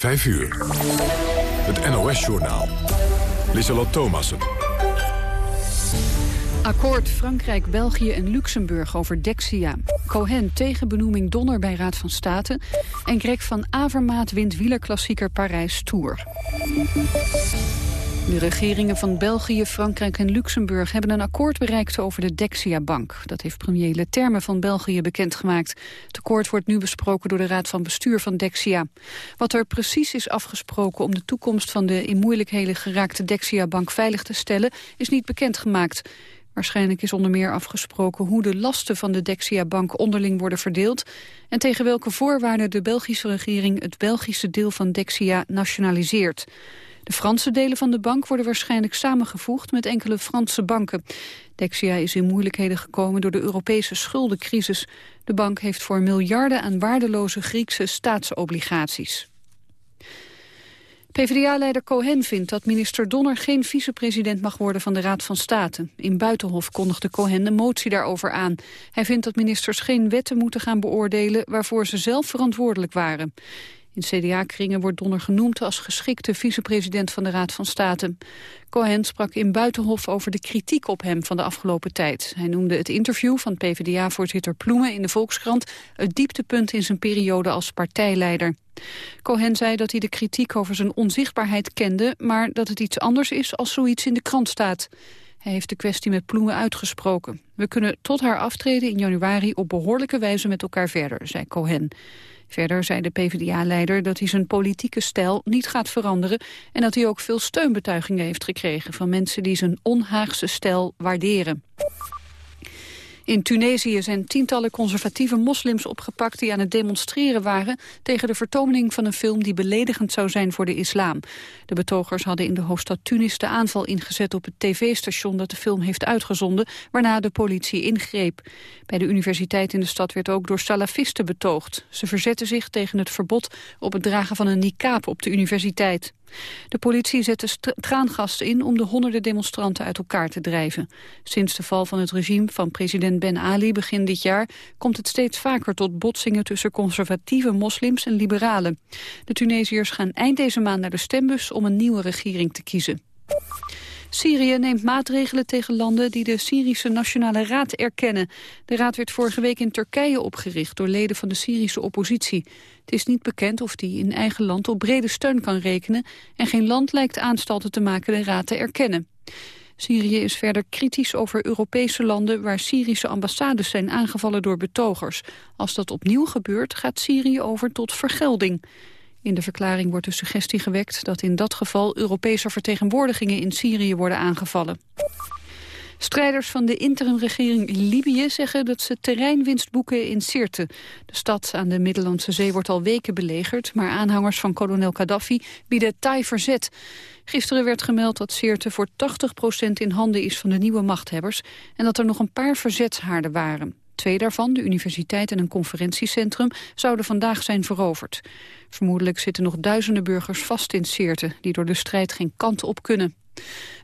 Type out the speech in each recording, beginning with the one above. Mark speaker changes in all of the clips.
Speaker 1: 5 uur. Het NOS-journaal. Lissalot Thomassen.
Speaker 2: Akkoord Frankrijk, België en Luxemburg over Dexia. Cohen tegen benoeming Donner bij Raad van State. En Greg van Avermaat wint wielerklassieker Parijs Tour. De regeringen van België, Frankrijk en Luxemburg hebben een akkoord bereikt over de Dexia-bank. Dat heeft premier Leterme van België bekendgemaakt. Het akkoord wordt nu besproken door de Raad van Bestuur van Dexia. Wat er precies is afgesproken om de toekomst van de in moeilijkheden geraakte Dexia-bank veilig te stellen, is niet bekendgemaakt. Waarschijnlijk is onder meer afgesproken hoe de lasten van de Dexia-bank onderling worden verdeeld en tegen welke voorwaarden de Belgische regering het Belgische deel van Dexia nationaliseert. De Franse delen van de bank worden waarschijnlijk samengevoegd met enkele Franse banken. Dexia is in moeilijkheden gekomen door de Europese schuldencrisis. De bank heeft voor miljarden aan waardeloze Griekse staatsobligaties. PvdA-leider Cohen vindt dat minister Donner geen vicepresident mag worden van de Raad van State. In Buitenhof kondigde Cohen een motie daarover aan. Hij vindt dat ministers geen wetten moeten gaan beoordelen waarvoor ze zelf verantwoordelijk waren. In CDA-kringen wordt Donner genoemd als geschikte vicepresident van de Raad van State. Cohen sprak in Buitenhof over de kritiek op hem van de afgelopen tijd. Hij noemde het interview van PvdA-voorzitter Ploemen in de Volkskrant... het dieptepunt in zijn periode als partijleider. Cohen zei dat hij de kritiek over zijn onzichtbaarheid kende... maar dat het iets anders is als zoiets in de krant staat. Hij heeft de kwestie met Ploemen uitgesproken. We kunnen tot haar aftreden in januari op behoorlijke wijze met elkaar verder, zei Cohen. Verder zei de PvdA-leider dat hij zijn politieke stijl niet gaat veranderen... en dat hij ook veel steunbetuigingen heeft gekregen van mensen die zijn onhaagse stijl waarderen. In Tunesië zijn tientallen conservatieve moslims opgepakt die aan het demonstreren waren tegen de vertoning van een film die beledigend zou zijn voor de islam. De betogers hadden in de hoofdstad Tunis de aanval ingezet op het tv-station dat de film heeft uitgezonden, waarna de politie ingreep. Bij de universiteit in de stad werd ook door salafisten betoogd. Ze verzetten zich tegen het verbod op het dragen van een niqab op de universiteit. De politie zette traangassen in om de honderden demonstranten uit elkaar te drijven. Sinds de val van het regime van president Ben Ali begin dit jaar... komt het steeds vaker tot botsingen tussen conservatieve moslims en liberalen. De Tunesiërs gaan eind deze maand naar de stembus om een nieuwe regering te kiezen. Syrië neemt maatregelen tegen landen die de Syrische Nationale Raad erkennen. De raad werd vorige week in Turkije opgericht door leden van de Syrische oppositie. Het is niet bekend of die in eigen land op brede steun kan rekenen... en geen land lijkt aanstalten te maken de raad te erkennen. Syrië is verder kritisch over Europese landen waar Syrische ambassades zijn aangevallen door betogers. Als dat opnieuw gebeurt, gaat Syrië over tot vergelding. In de verklaring wordt de suggestie gewekt dat in dat geval Europese vertegenwoordigingen in Syrië worden aangevallen. Strijders van de interimregering in Libië zeggen dat ze terreinwinst boeken in Sirte. De stad aan de Middellandse Zee wordt al weken belegerd, maar aanhangers van kolonel Gaddafi bieden taai verzet. Gisteren werd gemeld dat Sirte voor 80% in handen is van de nieuwe machthebbers en dat er nog een paar verzetshaarden waren. Twee daarvan, de universiteit en een conferentiecentrum, zouden vandaag zijn veroverd. Vermoedelijk zitten nog duizenden burgers vast in Sirte, die door de strijd geen kant op kunnen.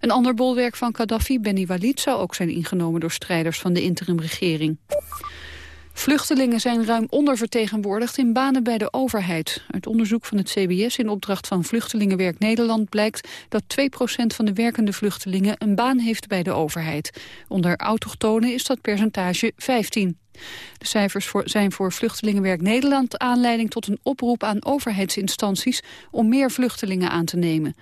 Speaker 2: Een ander bolwerk van Gaddafi, Beni Walid, zou ook zijn ingenomen door strijders van de interimregering. Vluchtelingen zijn ruim ondervertegenwoordigd in banen bij de overheid. Uit onderzoek van het CBS in opdracht van Vluchtelingenwerk Nederland blijkt dat 2% van de werkende vluchtelingen een baan heeft bij de overheid. Onder autochtonen is dat percentage 15. De cijfers voor, zijn voor Vluchtelingenwerk Nederland aanleiding tot een oproep aan overheidsinstanties om meer vluchtelingen aan te nemen.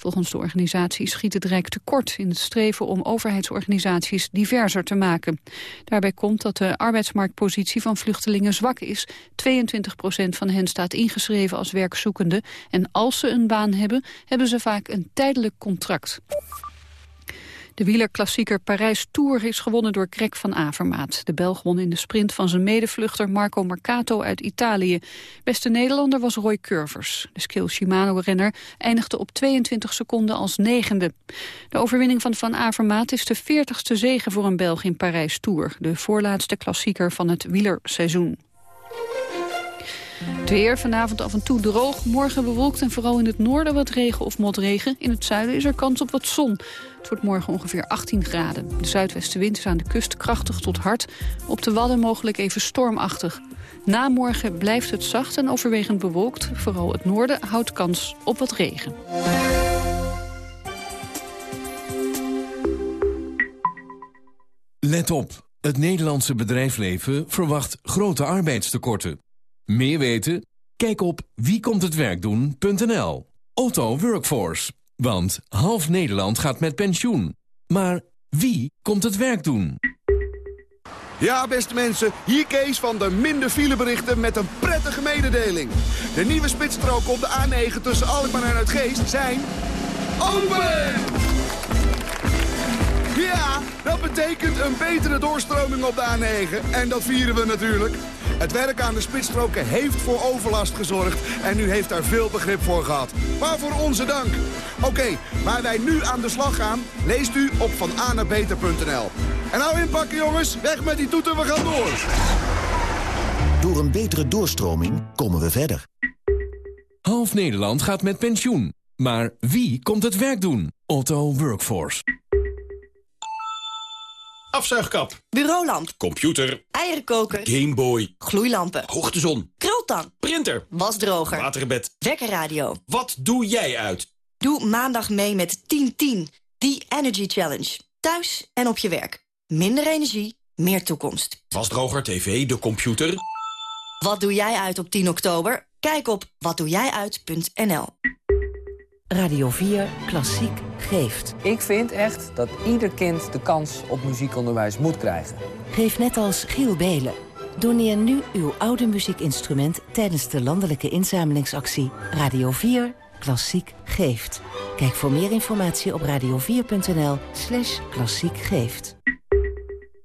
Speaker 2: Volgens de organisatie schiet het Rijk tekort in het streven om overheidsorganisaties diverser te maken. Daarbij komt dat de arbeidsmarktpositie van vluchtelingen zwak is. 22 procent van hen staat ingeschreven als werkzoekende. En als ze een baan hebben, hebben ze vaak een tijdelijk contract. De wielerklassieker Parijs Tour is gewonnen door Greg van Avermaat. De Belg won in de sprint van zijn medevluchter Marco Marcato uit Italië. Beste Nederlander was Roy Curvers. De Skill Shimano-renner eindigde op 22 seconden als negende. De overwinning van Van Avermaat is de 40ste zege voor een Belg in Parijs Tour. De voorlaatste klassieker van het wielerseizoen. Het weer vanavond af en toe droog, morgen bewolkt en vooral in het noorden wat regen of motregen. In het zuiden is er kans op wat zon. Het wordt morgen ongeveer 18 graden. De zuidwestenwind is aan de kust krachtig tot hard. Op de Wadden mogelijk even stormachtig. Na morgen blijft het zacht en overwegend bewolkt. Vooral het noorden houdt kans op wat regen.
Speaker 3: Let op. Het Nederlandse bedrijfsleven verwacht grote arbeidstekorten. Meer weten? Kijk op wiekomthetwerkdoen.nl. Otto Workforce. Want half Nederland gaat met pensioen. Maar wie komt het werk doen?
Speaker 4: Ja, beste mensen, hier Kees van de minder fileberichten met een prettige mededeling. De nieuwe spitsstroken op de A9 tussen Alkmaar en Uitgeest zijn... open! Ja, dat betekent een betere doorstroming op de A9. En dat vieren we natuurlijk. Het werk aan de spitsstroken heeft voor overlast gezorgd. En u heeft daar veel begrip voor gehad. Waarvoor onze dank. Oké, waar wij nu aan de slag gaan, leest u op vananabeter.nl. En nou inpakken jongens, weg met die toeter, we gaan door.
Speaker 5: Door een betere doorstroming komen we verder.
Speaker 3: Half Nederland gaat met pensioen. Maar wie komt het werk doen? Otto Workforce.
Speaker 6: Afzuigkap.
Speaker 7: Bureaulamp.
Speaker 6: Computer.
Speaker 7: Eierenkoker.
Speaker 6: Gameboy.
Speaker 7: Gloeilampen.
Speaker 6: Hoogtezon.
Speaker 7: Krultang.
Speaker 6: Printer.
Speaker 7: Wasdroger.
Speaker 6: Waterbed.
Speaker 7: Wekkerradio.
Speaker 6: Wat doe jij uit?
Speaker 7: Doe maandag mee met 1010. Die Energy Challenge. Thuis en op je werk. Minder energie, meer toekomst.
Speaker 6: Wasdroger, tv, de computer.
Speaker 7: Wat doe jij uit op 10 oktober? Kijk op watdoejijuit.nl
Speaker 8: Radio 4 Klassiek geeft.
Speaker 9: Ik vind echt dat ieder kind de kans op muziekonderwijs moet krijgen.
Speaker 8: Geef net als Giel Belen. Doneer nu uw oude muziekinstrument tijdens de landelijke inzamelingsactie Radio 4 Klassiek geeft. Kijk voor meer informatie op radio4.nl slash klassiek geeft.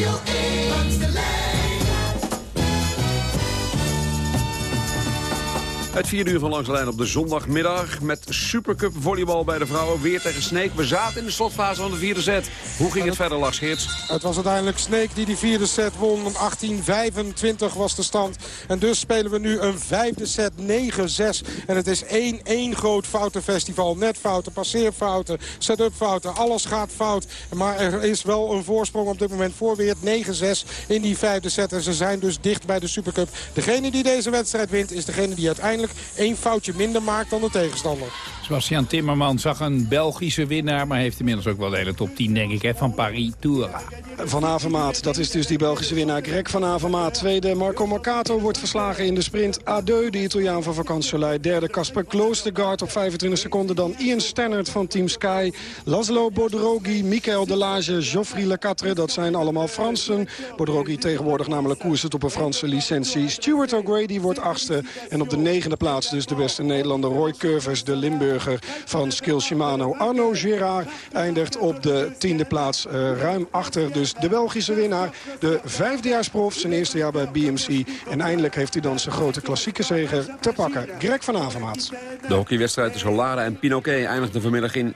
Speaker 10: Radio. E.
Speaker 11: Het vierde uur van Langs de Lijn op de zondagmiddag met Supercup volleybal bij de vrouwen. Weer tegen Sneek. We zaten in de slotfase van de vierde set. Hoe ging het verder, Lars Geerts?
Speaker 12: Het was uiteindelijk Sneek die die vierde set won. 18-25 was de stand. En dus spelen we nu een vijfde set 9-6. En het is 1-1 groot foutenfestival. Netfouten, passeerfouten, set-up fouten. Alles gaat fout. Maar er is wel een voorsprong op dit moment voor weer 9-6 in die vijfde set. En ze zijn dus dicht bij de Supercup. Degene die deze wedstrijd wint is degene die uiteindelijk één foutje minder maakt dan de tegenstander.
Speaker 13: Sebastian Timmerman zag een Belgische winnaar... maar heeft inmiddels ook wel de hele top 10, denk ik, hè, van Paris Tour.
Speaker 14: Van Avermaat, dat is dus die Belgische winnaar. Greg van Avermaat. Tweede Marco Mercato wordt verslagen in de sprint. Adeu, de Italiaan van Vakantielei. Derde Casper Kloostergaard op 25 seconden. Dan Ian Stannard van Team Sky. Laszlo Bodrogi, Michael Delage, Geoffrey Lecatre. Dat zijn allemaal Fransen. Bodrogi tegenwoordig namelijk koersen op een Franse licentie. Stuart O'Grady wordt achtste. En op de negende plaats dus de beste Nederlander Roy Curvers, de Limburger van Skill Shimano. Arno Gerard eindigt op de tiende plaats. Uh, ruim achter dus de Belgische winnaar. De vijfdejaarsprof, zijn eerste jaar bij BMC. En eindelijk heeft hij dan zijn grote klassieke zege te pakken. Greg van Avermaat.
Speaker 11: De hockeywedstrijd tussen Lara en Pinoquet eindigde vanmiddag in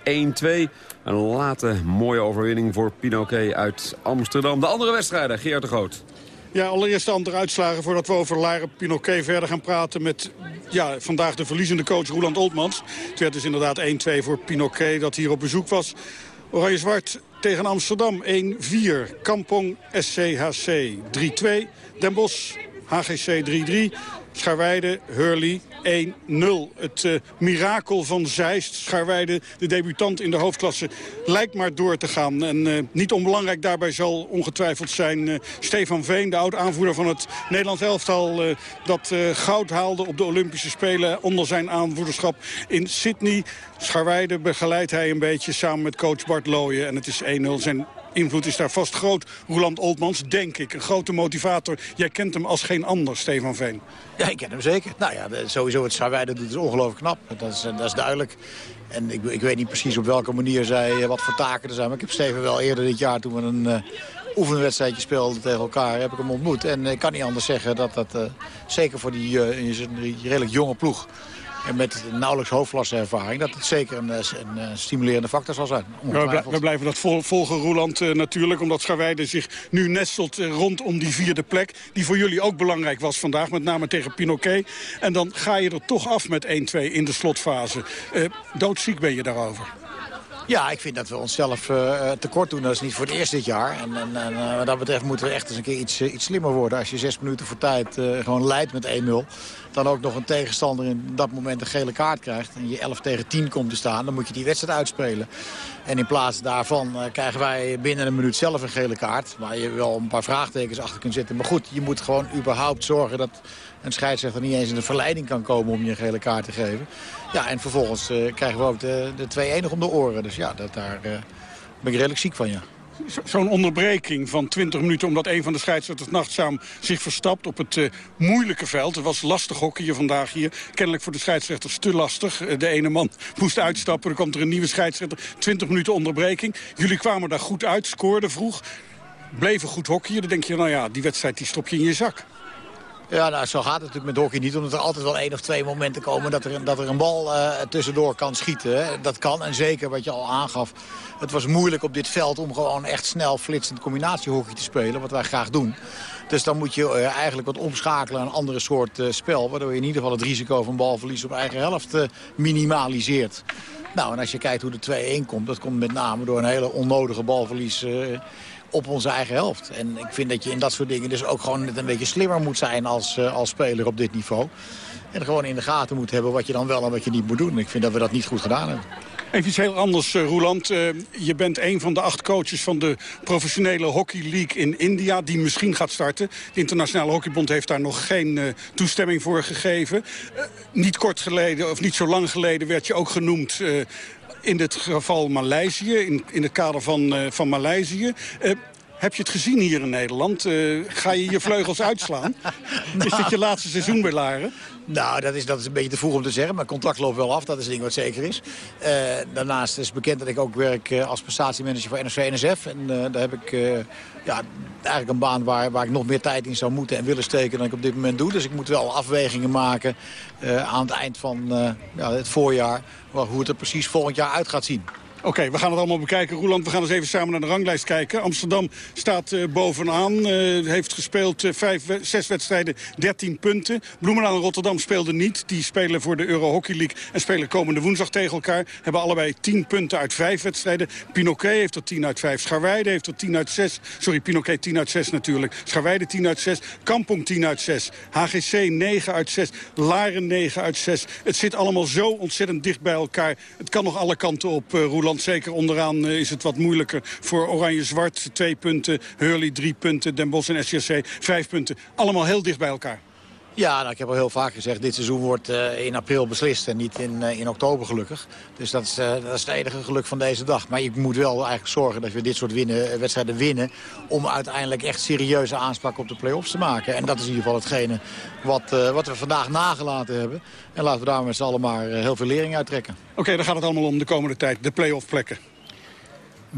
Speaker 11: 1-2. Een late mooie overwinning voor Pinoquet uit Amsterdam. De andere wedstrijden, Geert de Groot.
Speaker 15: Ja, allereerst de andere uitslagen voordat we over Lara Pinoquet verder gaan praten met ja, vandaag de verliezende coach Roland Oltmans. Het werd dus inderdaad 1-2 voor Pinoquet dat hier op bezoek was. Oranje-zwart tegen Amsterdam 1-4. Kampong SCHC 3-2. Den Bosch HGC 3-3. Scharweide, Hurley 1-0. Het uh, mirakel van Zeist, Scharweide, de debutant in de hoofdklasse, lijkt maar door te gaan. En uh, niet onbelangrijk daarbij zal ongetwijfeld zijn uh, Stefan Veen, de oud-aanvoerder van het Nederlands elftal... dat goud haalde op de Olympische Spelen onder zijn aanvoerderschap in Sydney. Scharweide begeleidt hij een beetje samen met coach Bart Looyen. En het is 1-0. Zijn invloed is daar vast groot. Roland Oltmans, denk ik, een grote motivator. Jij kent hem als geen ander, Stefan Veen.
Speaker 16: Ja, ik ken hem zeker. Nou ja, sowieso wat Scharweide doet is ongelooflijk knap. Dat is, dat is duidelijk. En ik, ik, weet niet precies op welke manier zij wat voor taken er zijn. Maar ik heb Steven wel eerder dit jaar, toen we een uh, oefenwedstrijdje speelden tegen elkaar, heb ik hem ontmoet. En ik kan niet anders zeggen dat dat zeker voor die, uh, redelijk jonge ploeg en met nauwelijks hoofdklasseervaring... dat het zeker een, een, stimulerende factor zal zijn.
Speaker 15: We, we, blijven dat volgen, Roland, uh, natuurlijk. Omdat Scharweide zich nu nestelt uh, rondom die vierde plek. Die voor jullie ook belangrijk was vandaag. Met name tegen Pinoquet. En dan ga je er toch af met 1-2 in de slotfase. Uh, doodziek ben je daarover.
Speaker 16: Ja, ik vind dat we onszelf uh, tekort doen. Dat is niet voor het eerst dit jaar. En, en, en uh, wat dat betreft moeten we echt eens een keer iets, iets slimmer worden. Als je zes minuten voor tijd gewoon leidt met 1-0 dan ook nog een tegenstander in dat moment een gele kaart krijgt... en je 11 tegen 10 komt te staan, dan moet je die wedstrijd uitspelen. En in plaats daarvan krijgen wij binnen een minuut zelf een gele kaart... waar je wel een paar vraagtekens achter kunt zitten. Maar goed, je moet gewoon überhaupt zorgen dat een scheidsrechter niet eens in de verleiding kan komen... om je een gele kaart te geven. Ja, en vervolgens uh, krijgen we ook de, de 2-1 nog om de oren. Dus ja, dat, daar uh, ben ik redelijk ziek van, ja.
Speaker 15: Zo'n onderbreking van 20 minuten omdat een van de scheidsrechters nachtzaam zich verstapt op het uh, moeilijke veld. Het was lastig hockey vandaag hier. Kennelijk voor de scheidsrechters te lastig. De ene man moest uitstappen, er komt er een nieuwe scheidsrechter. 20 minuten onderbreking. Jullie kwamen daar goed uit, scoorden vroeg. Bleven goed hockeyen. Dan denk je, nou ja, die wedstrijd die stop je in je zak.
Speaker 16: Ja, nou, zo gaat het natuurlijk met hockey niet. Omdat er altijd wel één of twee momenten komen dat er, dat er een bal uh, tussendoor kan schieten. Dat kan. En zeker wat je al aangaf. Het was moeilijk op dit veld om gewoon echt snel flitsend combinatiehockey te spelen. Wat wij graag doen. Dus dan moet je uh, eigenlijk wat omschakelen naar een andere soort uh, spel. Waardoor je in ieder geval het risico van balverlies op eigen helft minimaliseert. Nou, en als je kijkt hoe de 2-1 komt. Dat komt met name door een hele onnodige balverlies op onze eigen helft. En ik vind dat je in dat soort dingen dus ook gewoon net een beetje slimmer moet zijn als, uh, als speler op dit niveau. En gewoon in de gaten moet hebben wat je dan wel en wat je niet moet doen. Ik vind dat we dat niet goed gedaan hebben.
Speaker 15: Even iets heel anders, uh, Roeland. Uh, je bent een van de acht coaches van de professionele Hockey League in India... die misschien gaat starten. De Internationale Hockeybond heeft daar nog geen toestemming voor gegeven. niet kort geleden, of niet zo lang geleden, werd je ook genoemd in dit geval Maleisië, in, in het kader van, uh, van Maleisië. Uh, heb je het gezien hier in Nederland? Uh, ga je je vleugels uitslaan? is dit je laatste seizoen bij Laren?
Speaker 16: Nou, dat is, dat is een beetje te vroeg om te zeggen. Mijn contract loopt wel af, dat is het ding wat zeker is. Uh, daarnaast is bekend dat ik ook werk uh, als prestatiemanager voor NSV-NSF. En uh, daar heb ik ja, eigenlijk een baan waar, waar ik nog meer tijd in zou moeten en willen steken dan ik op dit moment doe. Dus ik moet wel afwegingen maken aan het eind van ja, het voorjaar... hoe het er precies volgend jaar uit gaat zien.
Speaker 15: Oké, we gaan het allemaal bekijken. Roeland, we gaan eens even samen naar de ranglijst kijken. Amsterdam staat uh, bovenaan. Uh, heeft gespeeld uh, vijf, zes wedstrijden, 13 punten. Bloemendaal en Rotterdam speelden niet. Die spelen voor de Euro Hockey League en spelen komende woensdag tegen elkaar. Hebben allebei 10 punten uit vijf wedstrijden. Pinoquet heeft er 10 uit 5. Scharweide heeft er 10 uit 6. Sorry, Pinoquet 10 uit 6 natuurlijk. Scharweide 10 uit 6. Kampong 10 uit 6. HGC 9 uit 6. Laren 9 uit 6. Het zit allemaal zo ontzettend dicht bij elkaar. Het kan nog alle kanten op, Roeland. Zeker onderaan is het wat moeilijker voor Oranje-Zwart. Twee punten, Hurley drie punten, Den Bosch en SCC vijf punten. Allemaal heel dicht bij elkaar.
Speaker 16: Ja, nou, ik heb al heel vaak gezegd, dit seizoen wordt uh, in april beslist en niet in, uh, in oktober gelukkig. Dus dat is, uh, dat is het enige geluk van deze dag. Maar je moet wel eigenlijk zorgen dat we dit soort winnen, wedstrijden winnen... om uiteindelijk echt serieuze aanspraak op de play-offs te maken. En dat is in ieder geval hetgene wat, wat we vandaag nagelaten hebben. En laten we daar met z'n allen maar heel veel lering uittrekken.
Speaker 15: Oké, okay, dan gaat het allemaal om de komende tijd, de play-off plekken.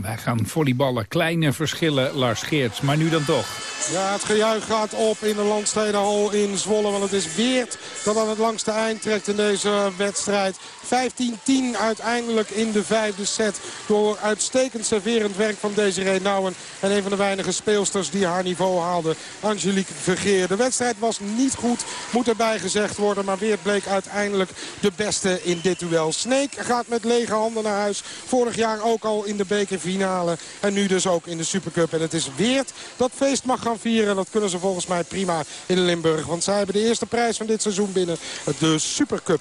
Speaker 13: Wij gaan volleyballen. Kleine verschillen, Lars Geerts. Maar nu dan toch.
Speaker 12: Ja, het gejuich gaat op in de Landstedenhal in Zwolle. Want het is Weert dat aan het langste eind trekt in deze wedstrijd. 15-10 uiteindelijk in de vijfde set. Door uitstekend serverend werk van deze Nouwen. En een van de weinige speelsters die haar niveau haalde. Angelique Vergeer. De wedstrijd was niet goed, moet erbij gezegd worden. Maar Weert bleek uiteindelijk de beste in dit duel. Sneek gaat met lege handen naar huis. Vorig jaar ook al in de bekerfinale. En nu dus ook in de Supercup. En het is Weert dat feest mag gaan vieren. Dat kunnen ze volgens mij prima in Limburg. Want zij hebben de eerste prijs van dit seizoen binnen. De Supercup.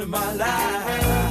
Speaker 17: into my life.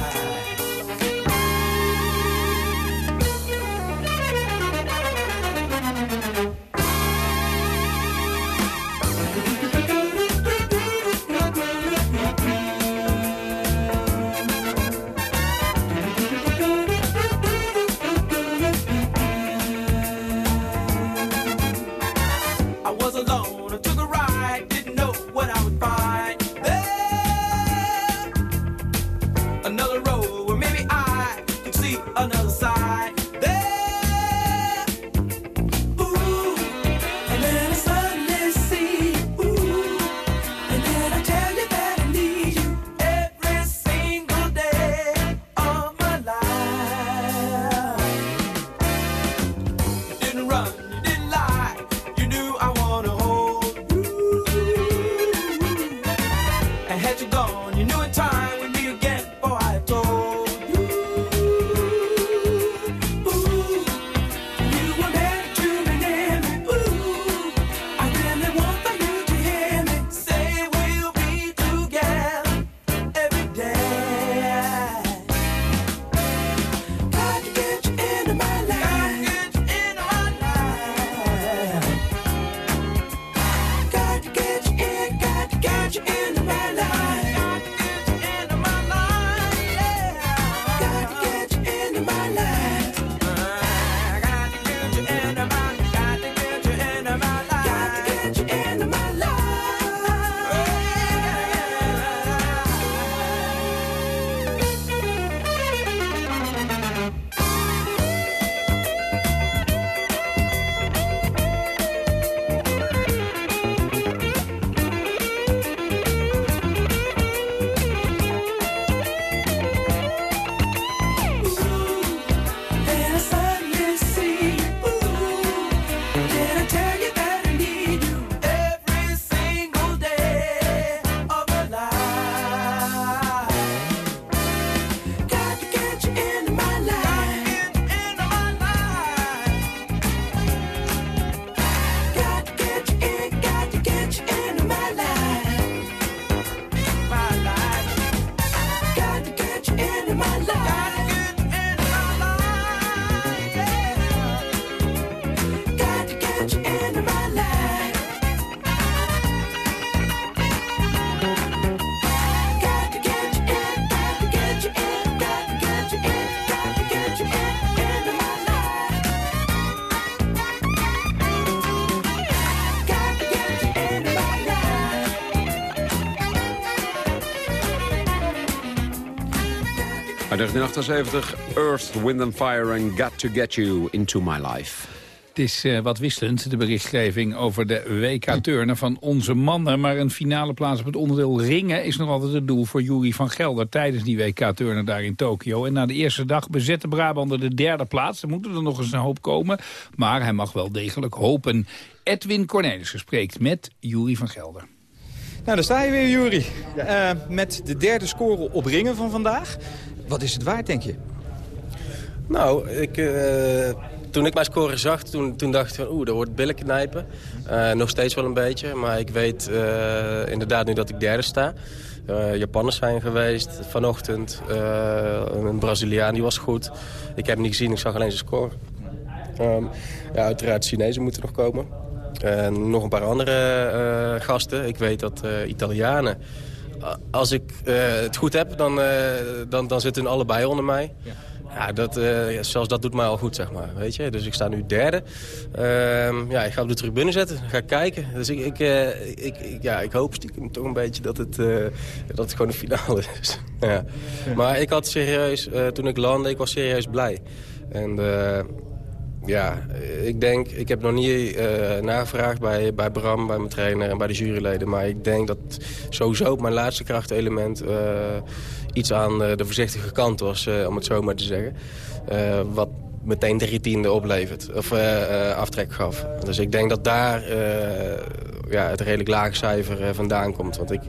Speaker 11: 1978, Earth, Wind and Fire and Got to Get You Into My Life.
Speaker 13: Het is eh, wat wisselend, de berichtgeving over de WK-turnen van onze mannen. Maar een finale plaats op het onderdeel ringen is nog altijd het doel voor Jury van Gelder... tijdens die WK-turnen daar in Tokio. En na de eerste dag bezette Brabander de derde plaats. Er moeten er nog eens een hoop komen, maar hij mag wel degelijk hopen. Edwin Cornelissen spreekt met Jury van Gelder.
Speaker 18: Nou, daar sta je weer, Jury. Eh, met de derde score op ringen van vandaag. Wat is het waard, denk je?
Speaker 19: Nou, ik, eh, toen ik mijn score zag, toen, toen dacht ik van oeh, dat wordt billen knijpen. Eh, nog steeds wel een beetje, maar ik weet eh, inderdaad nu dat ik derde sta. Japanners zijn geweest vanochtend. een Braziliaan, die was goed. Ik heb hem niet gezien, ik zag alleen zijn score. Ehm, ja, uiteraard Chinezen moeten nog komen. En nog een paar andere gasten. Ik weet dat Italianen... a- Als ik eh, het goed heb, dan, eh, dan, dan zitten allebei onder mij. Ja, dat, eh, zelfs dat doet mij al goed, zeg maar. Weet je? Dus ik sta nu derde. Ehm, ja, ik ga op de tribune zetten, ga kijken. Dus ik, ik, eh, ik, ik- ja, ik hoop stiekem toch een beetje dat het, eh, dat het gewoon een finale is. ja. Maar ik had serieus, eh, toen ik landde, ik was serieus blij. En eh, Ja, ik denk, ik heb nog niet eh, nagevraagd bij, bij Bram, bij mijn trainer en bij de juryleden. Maar ik denk dat sowieso mijn laatste krachtelement uh, iets aan uh, de voorzichtige kant was, om het zo maar te zeggen. wat meteen drie tiende oplevert, of aftrek gaf. Dus ik denk dat daar ja, het redelijk lage cijfer vandaan komt. Want ik,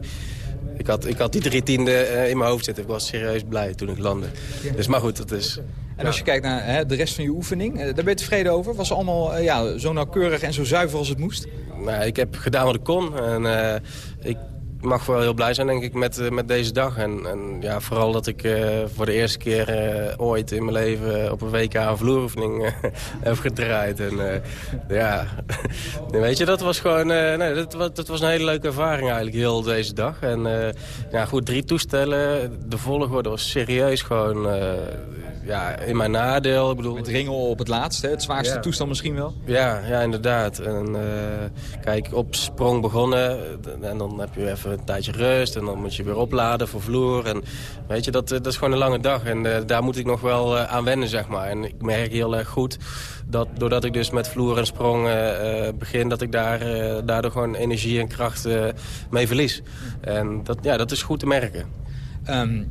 Speaker 19: ik had, ik had die drie tiende in mijn hoofd zitten. Ik was serieus blij toen ik landde. Dus maar goed, dat is...
Speaker 18: En als je kijkt naar hè, de rest van je oefening, daar ben je tevreden over? Was het allemaal ja, zo nauwkeurig en zo zuiver als het moest?
Speaker 19: Nou, ik heb gedaan wat ik kon. En, uh, ik mag wel heel blij zijn, denk ik, met, met deze dag. En, en ja, vooral dat ik uh, voor de eerste keer uh, ooit in mijn leven op een WK een vloeroefening heb gedraaid. En ja, weet je, dat was gewoon nee, dat, dat was een hele leuke ervaring eigenlijk, heel deze dag. En ja, goed, drie toestellen, de volgorde was serieus gewoon ja, in mijn nadeel. Ik bedoel,
Speaker 18: Met ringen op het laatst, hè? het zwaarste
Speaker 19: Ja.
Speaker 18: toestand misschien wel.
Speaker 19: Ja, ja inderdaad. En, eh, kijk, op sprong begonnen. En dan heb je even een tijdje rust. En dan moet je weer opladen voor vloer. En weet je, dat, eh, dat is gewoon een lange dag. En eh, daar moet ik nog wel aan wennen, zeg maar. En ik merk heel erg goed dat doordat ik dus met vloer en sprong begin... dat ik daar, daardoor gewoon energie en kracht eh, mee verlies. En dat, ja, dat is goed te merken.
Speaker 18: Ehm,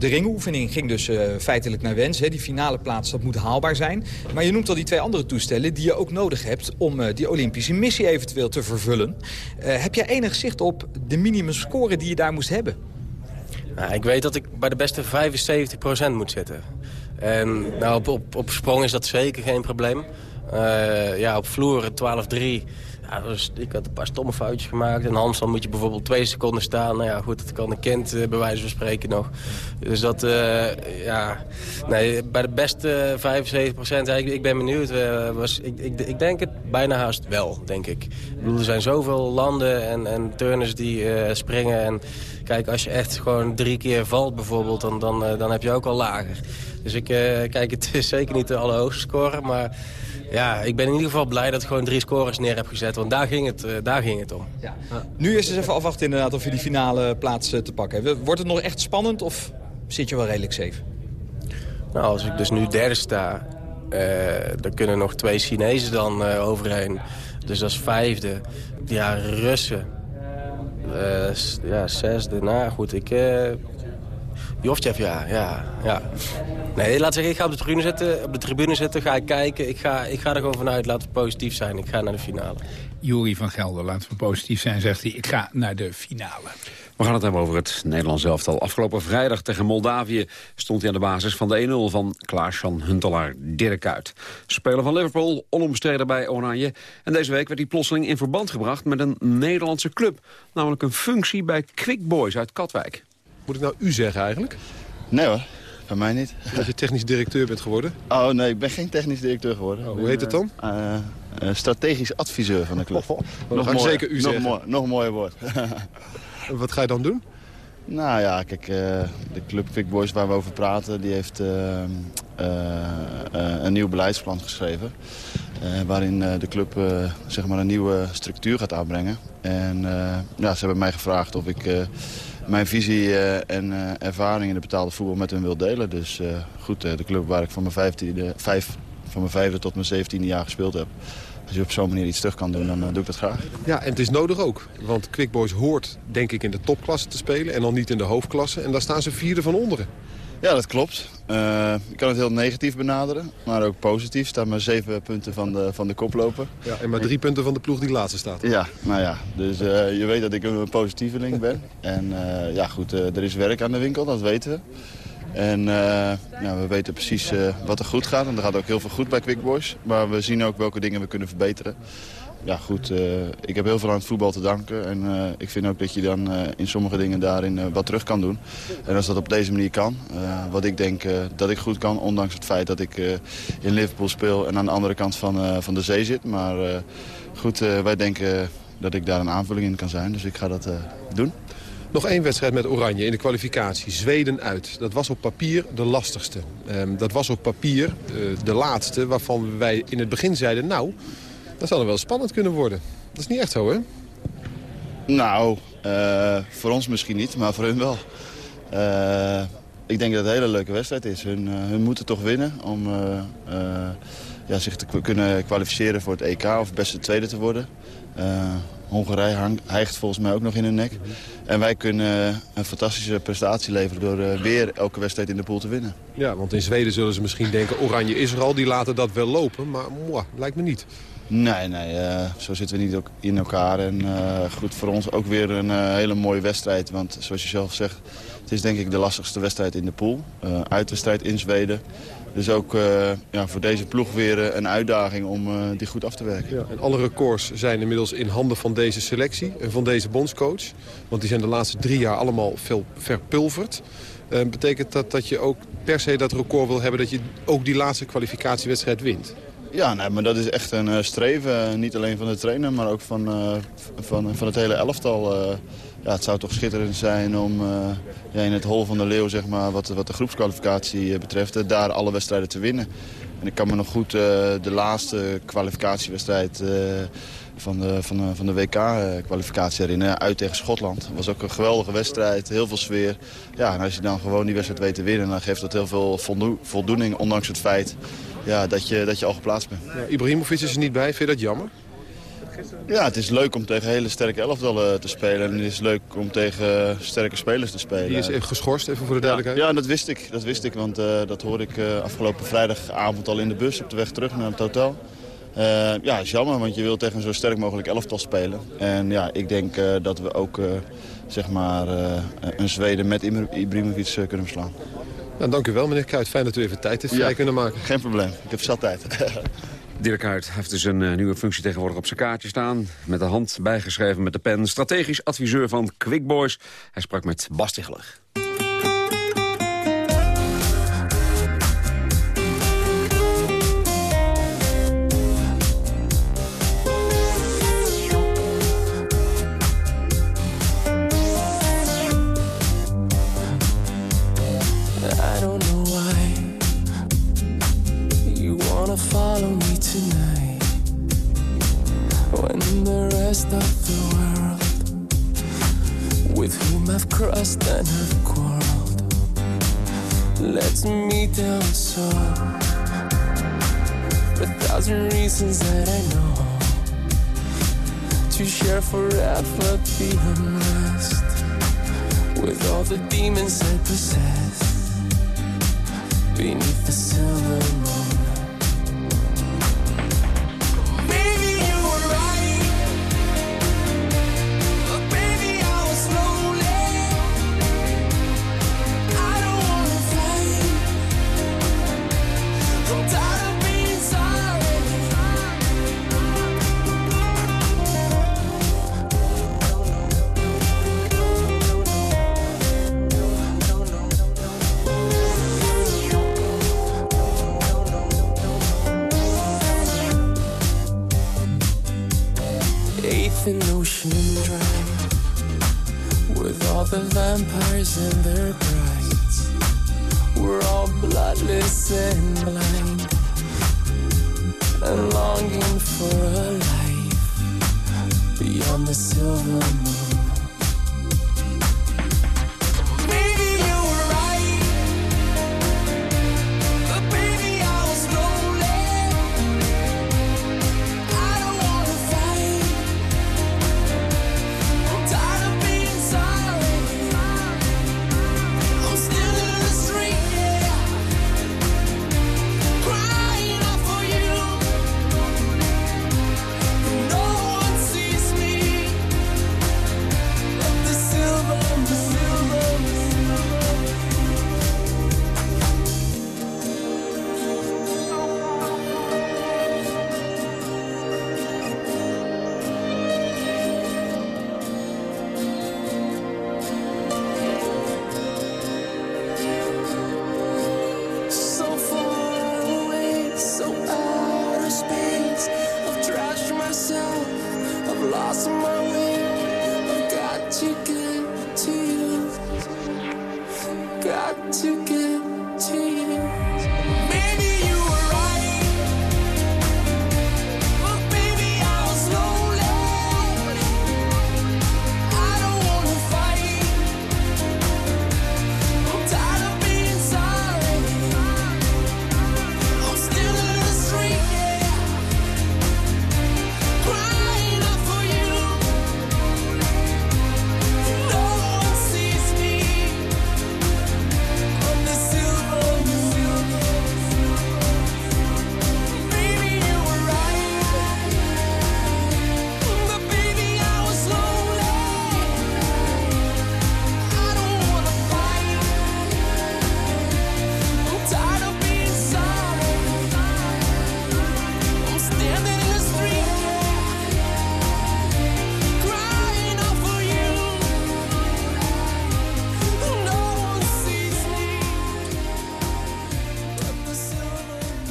Speaker 18: de ringoefening ging dus eh, feitelijk naar wens. Hè. Die finale plaats, dat moet haalbaar zijn. Maar je noemt al die twee andere toestellen die je ook nodig hebt... om eh, die Olympische missie eventueel te vervullen. Eh, heb jij enig zicht op de minimumscore die je daar moest hebben?
Speaker 19: Nou, ik weet dat ik bij de beste 75% moet zitten. En nou, op, op, op sprong is dat zeker geen probleem. Ja, op vloer 12-3. Dus ik had een paar stomme foutjes gemaakt. In handstand moet je bijvoorbeeld twee seconden staan. Nou ja, goed, dat kan een kind eh, bij wijze van spreken nog. Dus dat, eh, ja... Nee, bij de beste 75% ik, ik ben benieuwd. eh, was, ik, ik, ik denk het bijna haast wel, denk ik. Ik bedoel, er zijn zoveel landen en, en turners die springen. En kijk, als je echt gewoon drie keer valt bijvoorbeeld, dan, dan, dan heb je ook al lager. Dus ik, kijk, het is zeker niet de allerhoogste score, maar... Ja, ik ben in ieder geval blij dat ik gewoon drie scores neer heb gezet. Want daar ging het, eh, daar ging het om.
Speaker 18: Ja. Nu is het even afwachten inderdaad of je die finale plaats eh, te pakken hebt. Wordt het nog echt spannend of zit je wel redelijk safe?
Speaker 19: Nou, als ik dus nu derde sta, eh dan kunnen nog twee Chinezen dan overheen. Dus dat is vijfde. Ja, Russen. Ja, zesde. Nou goed, ik... Jovtjev, ja, ja, ja. Nee, laat zeggen, ik ga op de tribune zitten. Op de tribune zitten, ga ik kijken. Ik ga, ik ga er gewoon vanuit, laten we positief zijn. Ik ga naar de finale.
Speaker 13: Jury van Gelder, laten we positief zijn, zegt hij. Ik ga naar de finale.
Speaker 11: We gaan het hebben over het Nederlands elftal. Afgelopen vrijdag tegen Moldavië stond hij aan de basis van de 1-0 van Klaas-Jan Huntelaar Dirk uit. Speler van Liverpool, onomstreden bij Oranje. En deze week werd hij plotseling in verband gebracht met een Nederlandse club. Namelijk een functie bij Quick Boys uit Katwijk.
Speaker 20: Moet ik nou u zeggen eigenlijk?
Speaker 21: Nee hoor, bij mij niet.
Speaker 20: Dat je technisch directeur bent geworden?
Speaker 21: Oh nee, ik ben geen technisch directeur geworden.
Speaker 20: hoe heet het dan?
Speaker 21: Eh, eh, strategisch adviseur van de club.
Speaker 20: dan ga ik zeker u
Speaker 21: nog
Speaker 20: zeggen.
Speaker 21: Mooi, nog een mooier woord.
Speaker 20: Wat ga je dan doen?
Speaker 21: Nou ja, kijk, eh, de club Quick Boys waar we over praten... die heeft eh, eh, eh, een nieuw beleidsplan geschreven. eh, waarin eh, de club eh, zeg maar een nieuwe structuur gaat aanbrengen. En eh, ja, ze hebben mij gevraagd of ik eh, mijn visie eh, en eh, ervaring in de betaalde voetbal met hun wil delen. Dus eh, goed, de club waar ik van mijn, vijftiende, vijf, van mijn vijfde tot mijn zeventiende jaar gespeeld heb... Als je op zo'n manier iets terug kan doen, dan doe ik dat graag.
Speaker 20: Ja, en het is nodig ook. Want Quick Boys hoort denk ik in de topklasse te spelen en dan niet in de hoofdklasse. En daar staan ze vierde van onderen.
Speaker 21: Ja, dat klopt. Eh, ik kan het heel negatief benaderen, maar ook positief. Staan maar zeven punten van de, van de koploper.
Speaker 20: Ja, en maar drie punten van de ploeg die laatste staat.
Speaker 21: Ja, nou ja. Dus eh, je weet dat ik een positieveling ben. En eh, ja, goed, er is werk aan de winkel, dat weten we. En ja, we weten precies wat er goed gaat. En er gaat ook heel veel goed bij Quick Boys. Maar we zien ook welke dingen we kunnen verbeteren. Ja goed, eh, ik heb heel veel aan het voetbal te danken. En eh, ik vind ook dat je dan eh, in sommige dingen daarin wat terug kan doen. En als dat op deze manier kan, wat ik denk dat ik goed kan... ondanks het feit dat ik in Liverpool speel en aan de andere kant van, van de zee zit. Maar goed, wij denken dat ik daar een aanvulling in kan zijn. Dus ik ga dat doen.
Speaker 20: Nog één wedstrijd met Oranje in de kwalificatie. Zweden uit. Dat was op papier de lastigste. Ehm, dat was op papier de laatste waarvan wij in het begin zeiden... nou, dat zou dan wel spannend kunnen worden. Dat is niet echt zo, hè?
Speaker 21: Nou, eh, voor ons misschien niet, maar voor hun wel. Eh, ik denk dat het een hele leuke wedstrijd is. Hun, eh, hun moeten toch winnen om eh, eh, ja, zich te kunnen kwalificeren voor het EK of beste tweede te worden. Eh, Hongarije hang- hijgt volgens mij ook nog in hun nek. En wij kunnen een fantastische prestatie leveren door weer elke wedstrijd in de pool te winnen.
Speaker 20: Ja, want in Zweden zullen ze misschien denken... Oranje is er al, die laten dat wel lopen. Maar mwah, lijkt me niet.
Speaker 21: Nee, nee, eh, zo zitten we niet in elkaar. En eh, goed, voor ons ook weer een eh, hele mooie wedstrijd. Want zoals je zelf zegt, het is denk ik de lastigste wedstrijd in de pool. Uitwedstrijd in Zweden. Dus ook ja, voor deze ploeg weer een uitdaging om die goed af te werken.
Speaker 20: En alle records zijn inmiddels in handen van deze selectie en van deze bondscoach. Want die zijn de laatste drie jaar allemaal veel verpulverd. Betekent dat dat je ook per se dat record wil hebben... dat je ook die laatste kwalificatiewedstrijd wint?
Speaker 21: Ja, nee, maar dat is echt een eh, streven. eh, niet alleen van de trainer, maar ook van, eh, van, van het hele elftal. Ja, het zou toch schitterend zijn om ja, in het hol van de leeuw, zeg maar, wat, wat de groepskwalificatie betreft, daar alle wedstrijden te winnen. En ik kan me nog goed de laatste kwalificatiewedstrijd van de, van de, van de WK-kwalificatie herinneren. Uit tegen Schotland. Dat was ook een geweldige wedstrijd, heel veel sfeer. Ja, en als je dan gewoon die wedstrijd weet te winnen, dan geeft dat heel veel voldoe- voldoening. Ondanks het feit ja, dat, je, dat je al geplaatst bent.
Speaker 20: Ja, Ibrahimovic is er niet bij, vind je dat jammer?
Speaker 21: Ja, het is leuk om tegen hele sterke elftallen te spelen. En het is leuk om tegen sterke spelers te spelen.
Speaker 20: Die is even geschorst, even voor de duidelijkheid.
Speaker 21: ja, dat wist ik. Dat wist ik, want eh, dat hoorde ik eh, afgelopen vrijdagavond al in de bus op de weg terug naar het hotel. Eh, ja, is jammer, want je wilt tegen een zo sterk mogelijk elftal spelen. En ja, ik denk eh, dat we ook eh, zeg maar, eh, een Zweden met eh, kunnen verslaan.
Speaker 20: Nou, dank u wel, meneer Kuit. Fijn dat u even tijd heeft vrij
Speaker 21: Ja,
Speaker 20: kunnen maken.
Speaker 21: Geen probleem. Ik heb zat tijd.
Speaker 11: Dirk Kuyt heeft dus een eh, nieuwe functie tegenwoordig op zijn kaartje staan. Met de hand bijgeschreven met de pen. Strategisch adviseur van Quick Boys. Hij sprak met Bas.
Speaker 17: Me down so. A thousand reasons that I know. To share forever the unrest with all the demons I possess. Beneath the silver moon.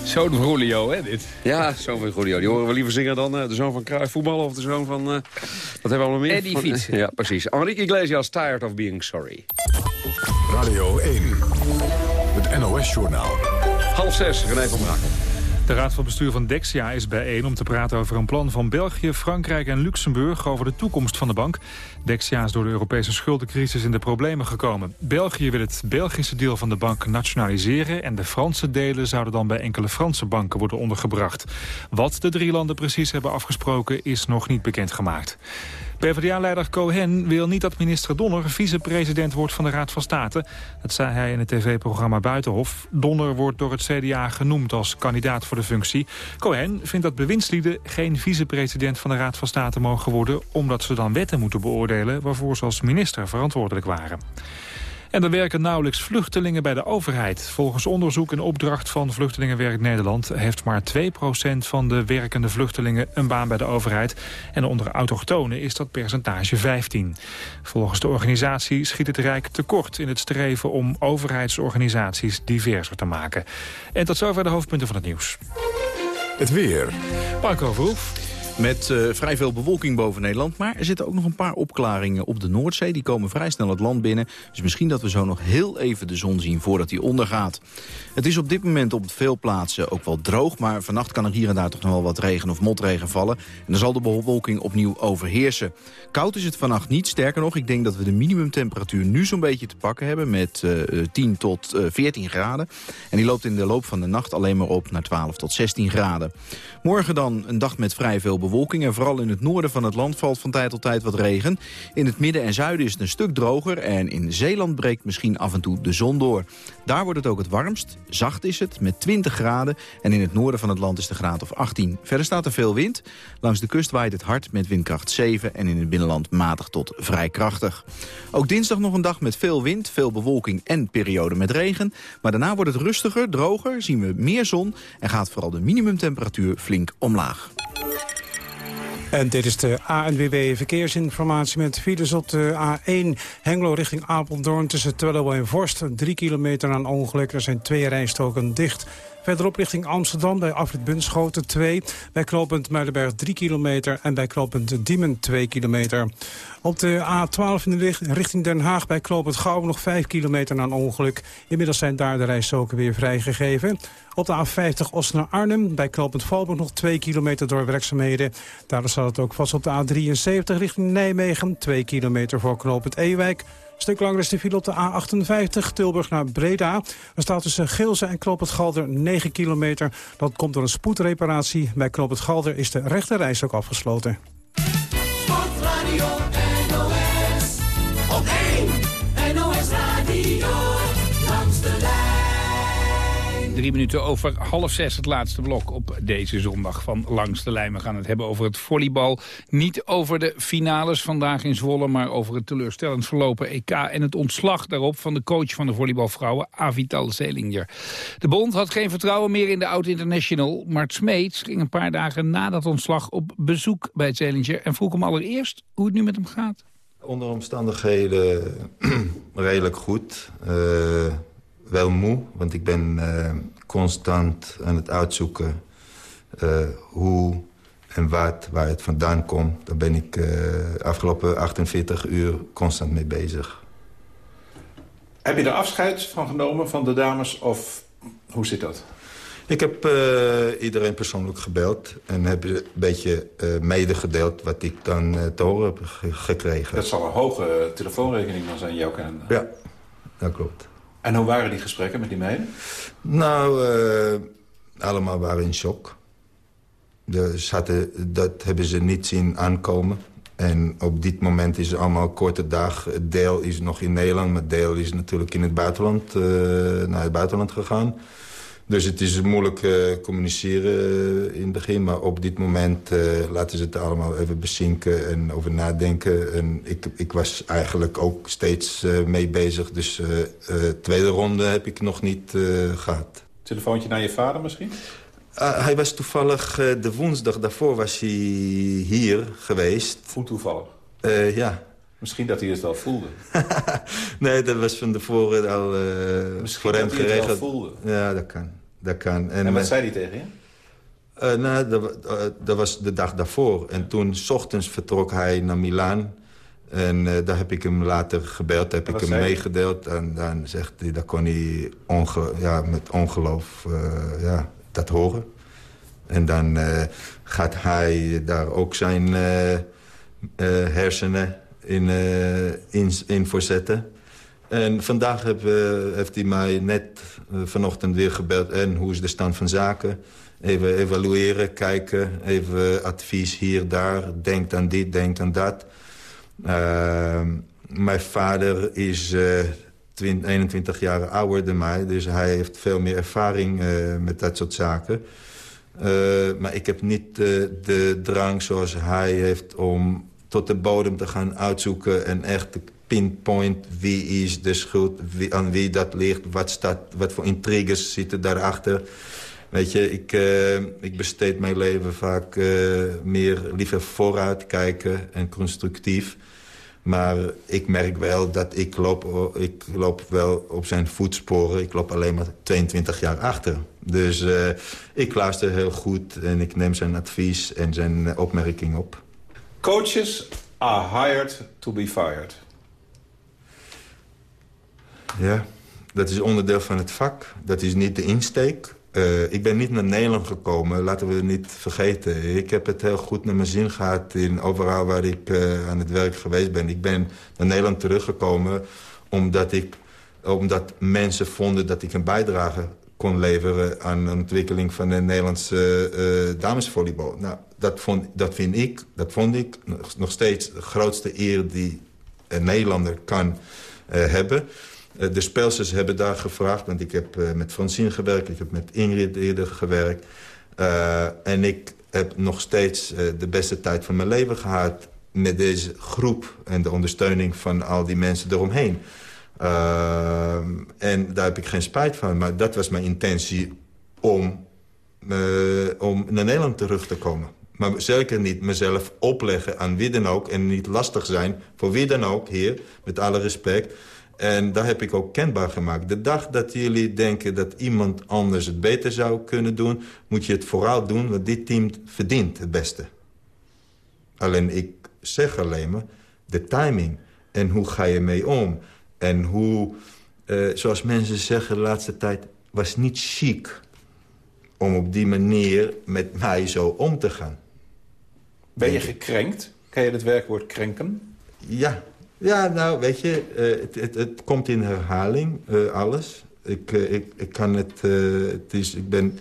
Speaker 13: Zoon van Julio, hè, dit?
Speaker 11: Ja, zoon van Julio. Die horen we liever zingen dan eh, de zoon van Cruijff voetballen... of de zoon van... eh, wat hebben we allemaal meer?
Speaker 13: Eddie
Speaker 11: Van-
Speaker 13: Fietsen.
Speaker 11: Ja, precies. Enrique Iglesias, Tired of Being Sorry.
Speaker 22: Radio 1, het NOS-journaal.
Speaker 11: Half zes, René van Brakel.
Speaker 23: De Raad van Bestuur van Dexia is bijeen om te praten over een plan van België, Frankrijk en Luxemburg over de toekomst van de bank. Dexia is door de Europese schuldencrisis in de problemen gekomen. België wil het Belgische deel van de bank nationaliseren en de Franse delen zouden dan bij enkele Franse banken worden ondergebracht. Wat de drie landen precies hebben afgesproken is nog niet bekendgemaakt. PvdA-leider Cohen wil niet dat minister Donner vicepresident wordt van de Raad van State. Dat zei hij in het tv-programma Buitenhof. Donner wordt door het CDA genoemd als kandidaat voor de functie. Cohen vindt dat bewindslieden geen vicepresident van de Raad van State mogen worden... omdat ze dan wetten moeten beoordelen waarvoor ze als minister verantwoordelijk waren. En er werken nauwelijks vluchtelingen bij de overheid. Volgens onderzoek en opdracht van Vluchtelingenwerk Nederland... heeft maar 2% van de werkende vluchtelingen een baan bij de overheid. En onder autochtonen is dat percentage 15. Volgens de organisatie schiet het Rijk tekort in het streven... om overheidsorganisaties diverser te maken. En tot zover de hoofdpunten van het nieuws.
Speaker 22: Het weer.
Speaker 23: Marco Verhoef.
Speaker 24: Met eh, vrij veel bewolking boven Nederland. Maar er zitten ook nog een paar opklaringen op de Noordzee. Die komen vrij snel het land binnen. Dus misschien dat we zo nog heel even de zon zien voordat die ondergaat. Het is op dit moment op veel plaatsen ook wel droog. Maar vannacht kan er hier en daar toch nog wel wat regen of motregen vallen. En dan zal de bewolking opnieuw overheersen. Koud is het vannacht niet. Sterker nog, ik denk dat we de minimumtemperatuur nu zo'n beetje te pakken hebben. Met eh, 10 tot eh, 14 graden. En die loopt in de loop van de nacht alleen maar op naar 12 tot 16 graden. Morgen dan een dag met vrij veel bewolking. En vooral in het noorden van het land valt van tijd tot tijd wat regen. In het midden en zuiden is het een stuk droger. En in Zeeland breekt misschien af en toe de zon door. Daar wordt het ook het warmst. Zacht is het, met 20 graden. En in het noorden van het land is de graad of 18. Verder staat er veel wind. Langs de kust waait het hard met windkracht 7. En in het binnenland matig tot vrij krachtig. Ook dinsdag nog een dag met veel wind, veel bewolking en periode met regen. Maar daarna wordt het rustiger, droger, zien we meer zon... en gaat vooral de minimumtemperatuur flink omlaag.
Speaker 25: En dit is de ANWB Verkeersinformatie met files op de A1 Hengelo richting Apeldoorn tussen Twello en Vorst. Drie kilometer aan ongeluk, er zijn twee rijstoken dicht. Verderop richting Amsterdam bij afrit Bunschoten 2. Bij knooppunt Muidenberg 3 kilometer en bij knooppunt Diemen 2 kilometer. Op de A12 in de richt- richting Den Haag bij knooppunt Gouwen nog 5 kilometer na een ongeluk. Inmiddels zijn daar de rijstoken weer vrijgegeven. Op de A50 Os naar Arnhem bij knooppunt Valburg nog 2 kilometer door werkzaamheden. Daardoor staat het ook vast op de A73 richting Nijmegen. 2 kilometer voor knooppunt Ewijk. Stuk langer is de file op de A58, Tilburg naar Breda. Er staat tussen Geelse en Knoop Galder 9 kilometer. Dat komt door een spoedreparatie. Bij Knoop het Galder is de rechte reis ook afgesloten.
Speaker 17: Sportradio
Speaker 13: Drie minuten over half zes het laatste blok op deze zondag van Langs de Lijn. We gaan het hebben over het volleybal. Niet over de finales vandaag in Zwolle, maar over het teleurstellend verlopen EK... en het ontslag daarop van de coach van de volleybalvrouwen, Avital Zelinger. De bond had geen vertrouwen meer in de oud-international. Mart Smeets ging een paar dagen na dat ontslag op bezoek bij Zelinger... en vroeg hem allereerst hoe het nu met hem gaat.
Speaker 26: Onder omstandigheden redelijk goed. Eh, wel moe, want ik ben eh, constant aan het uitzoeken... eh, hoe en wat, waar het vandaan komt. Daar ben ik eh afgelopen 48 uur constant mee bezig.
Speaker 27: Heb je er afscheid van genomen van de dames of hoe zit dat?
Speaker 26: Ik heb iedereen persoonlijk gebeld en heb een beetje medegedeeld... wat ik dan te horen heb ge- gekregen.
Speaker 27: Dat zal een hoge telefoonrekening dan zijn jouw kalender.
Speaker 26: Ja, dat klopt.
Speaker 27: En hoe waren die gesprekken met die meiden?
Speaker 26: Nou, eh, allemaal waren in shock. Dus dat hebben ze niet zien aankomen. En op dit moment is het allemaal korte dag. Het deel is nog in Nederland, maar het deel is natuurlijk in het buitenland, eh, naar het buitenland gegaan. Dus het is moeilijk eh, communiceren eh, in het begin. Maar op dit moment eh, laten ze het allemaal even bezinken en over nadenken. En ik, ik was eigenlijk ook steeds mee bezig. Dus tweede ronde heb ik nog niet eh, gehad.
Speaker 27: Telefoontje naar je vader misschien?
Speaker 26: Ah, hij was toevallig, de woensdag daarvoor was hij hier geweest.
Speaker 27: Hoe toevallig?
Speaker 26: Ja.
Speaker 27: Misschien dat hij het wel voelde.
Speaker 26: Nee, dat was van tevoren al voor hem
Speaker 27: dat hij het wel
Speaker 26: geregeld.
Speaker 27: voelde.
Speaker 26: Ja, dat kan. Dat kan.
Speaker 27: En, wat
Speaker 26: eh,
Speaker 27: zei hij tegen je?
Speaker 26: eh, nou, dat, eh, dat was de dag daarvoor. En toen, s ochtends, vertrok hij naar Milaan. En eh, daar heb ik hem later gebeld, heb ik hem meegedeeld. En dan zegt hij, dat kon hij onge ja, met ongeloof ja, dat horen. En dan gaat hij daar ook zijn hersenen in, in, in voorzetten. En vandaag heb, heeft hij mij net vanochtend weer gebeld. En hoe is de stand van zaken? Even evalueren, kijken, even advies hier, daar. Denk aan dit, denk aan dat. Uh, mijn vader is uh, 20, 21 jaar ouder dan mij. Dus hij heeft veel meer ervaring uh, met dat soort zaken. Maar ik heb niet de drang zoals hij heeft om tot de bodem te gaan uitzoeken... en echt pinpoint wie is de schuld, aan wie dat ligt... wat, staat, wat voor intriges zitten daarachter... Weet je, ik, uh, ik besteed mijn leven vaak uh, meer liever vooruit kijken en constructief. Maar ik merk wel dat ik loop, ik loop wel op zijn voetsporen. Ik loop alleen maar 22 jaar achter. Dus ik luister heel goed en ik neem zijn advies en zijn opmerking op.
Speaker 27: Coaches are hired to be fired.
Speaker 26: Ja, dat is onderdeel van het vak. Dat is niet de insteek. Uh, ik ben niet naar Nederland gekomen, laten we niet vergeten. Ik heb het heel goed naar mijn zin gehad in overal waar ik uh, aan het werk geweest ben. Ik ben naar Nederland teruggekomen omdat, ik, omdat mensen vonden dat ik een bijdrage kon leveren... aan de ontwikkeling van de Nederlandse uh, damesvolleybal. Nou, dat, vond, dat vind ik, dat vond ik nog steeds de grootste eer die een Nederlander kan hebben... De spelsters hebben daar gevraagd, want ik heb uh, met Francine gewerkt... ik heb met Ingrid eerder gewerkt. Uh, en ik heb nog steeds de beste tijd van mijn leven gehad... met deze groep en de ondersteuning van al die mensen eromheen. en daar heb ik geen spijt van, maar dat was mijn intentie om, om naar Nederland terug te komen. Maar zeker niet mezelf opleggen aan wie dan ook... en niet lastig zijn voor wie dan ook, hier, met alle respect... En daar heb ik ook kenbaar gemaakt. De dag dat jullie denken dat iemand anders het beter zou kunnen doen... moet je het vooral doen, want dit team verdient het beste. Alleen ik zeg alleen maar de timing. En hoe ga je mee om? En hoe, uh, zoals mensen zeggen de laatste tijd... was niet chic om op die manier met mij zo om te gaan.
Speaker 27: Ben je gekrenkt? Kan je het werkwoord krenken?
Speaker 26: Ja, ja, nou, weet je, uh, het, het, het, komt in herhaling, uh, alles. Ik, uh, ik, ik kan het, het is, ik ben...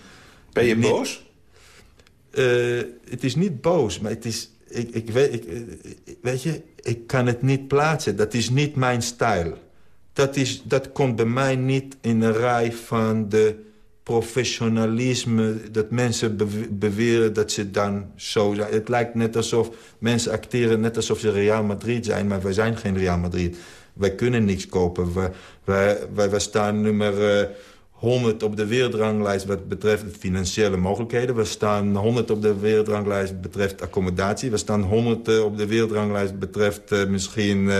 Speaker 27: Ben je niet, boos?
Speaker 26: het is niet boos, maar het is, ik, ik weet, ik, weet je, ik kan het niet plaatsen. Dat is niet mijn stijl. Dat, is, dat komt bij mij niet in een rij van de professionalisme... dat mensen beweren dat ze dan zo zijn. Het lijkt net alsof mensen acteren net alsof ze Real Madrid zijn... maar wij zijn geen Real Madrid. Wij kunnen niks kopen. Wij, wij, wij, staan nummer uh, 100 op de wereldranglijst wat betreft financiële mogelijkheden. We staan 100 op de wereldranglijst betreft accommodatie. We staan 100 uh, op de wereldranglijst betreft uh, misschien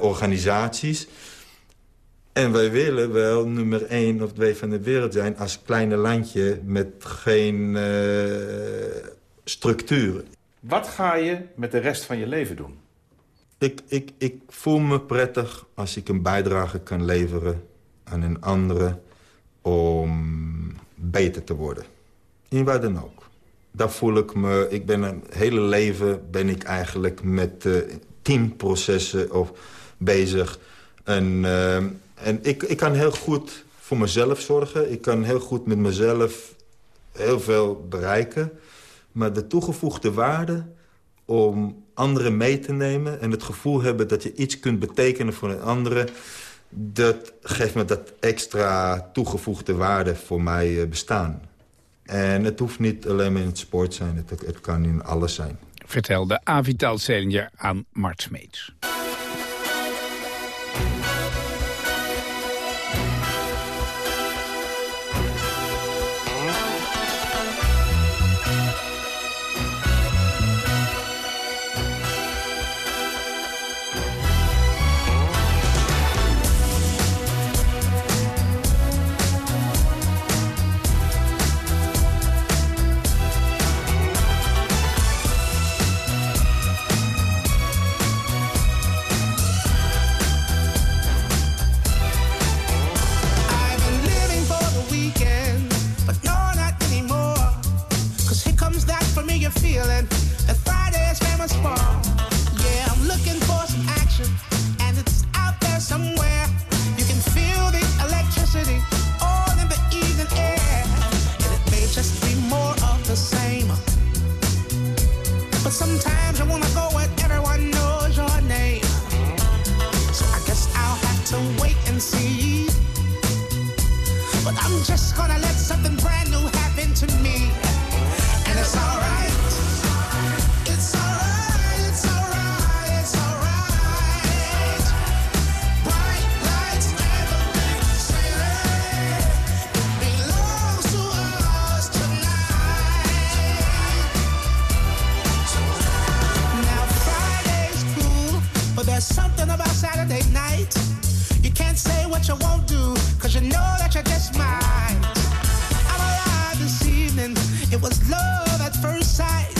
Speaker 26: organisaties... En wij willen wel nummer één of twee van de wereld zijn... als kleine landje met geen uh, structuur.
Speaker 27: Wat ga je met de rest van je leven doen?
Speaker 26: Ik, ik, ik voel me prettig als ik een bijdrage kan leveren aan een andere... om beter te worden. In waar dan ook. Daar voel ik me... Ik ben een hele leven ben ik eigenlijk met uh, teamprocessen of bezig... En, uh, en ik, ik kan heel goed voor mezelf zorgen. Ik kan heel goed met mezelf heel veel bereiken. Maar de toegevoegde waarde om anderen mee te nemen... en het gevoel hebben dat je iets kunt betekenen voor een andere... dat geeft me dat extra toegevoegde waarde voor mij bestaan. En het hoeft niet alleen maar in het sport zijn. Het, het kan in alles zijn.
Speaker 13: Vertelde Avital Selinger aan Mart Smeets.
Speaker 28: What you won't you know that you're just mine. I'm alive this evening, it was love at first sight.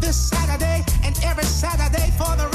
Speaker 28: This Saturday and every Saturday for the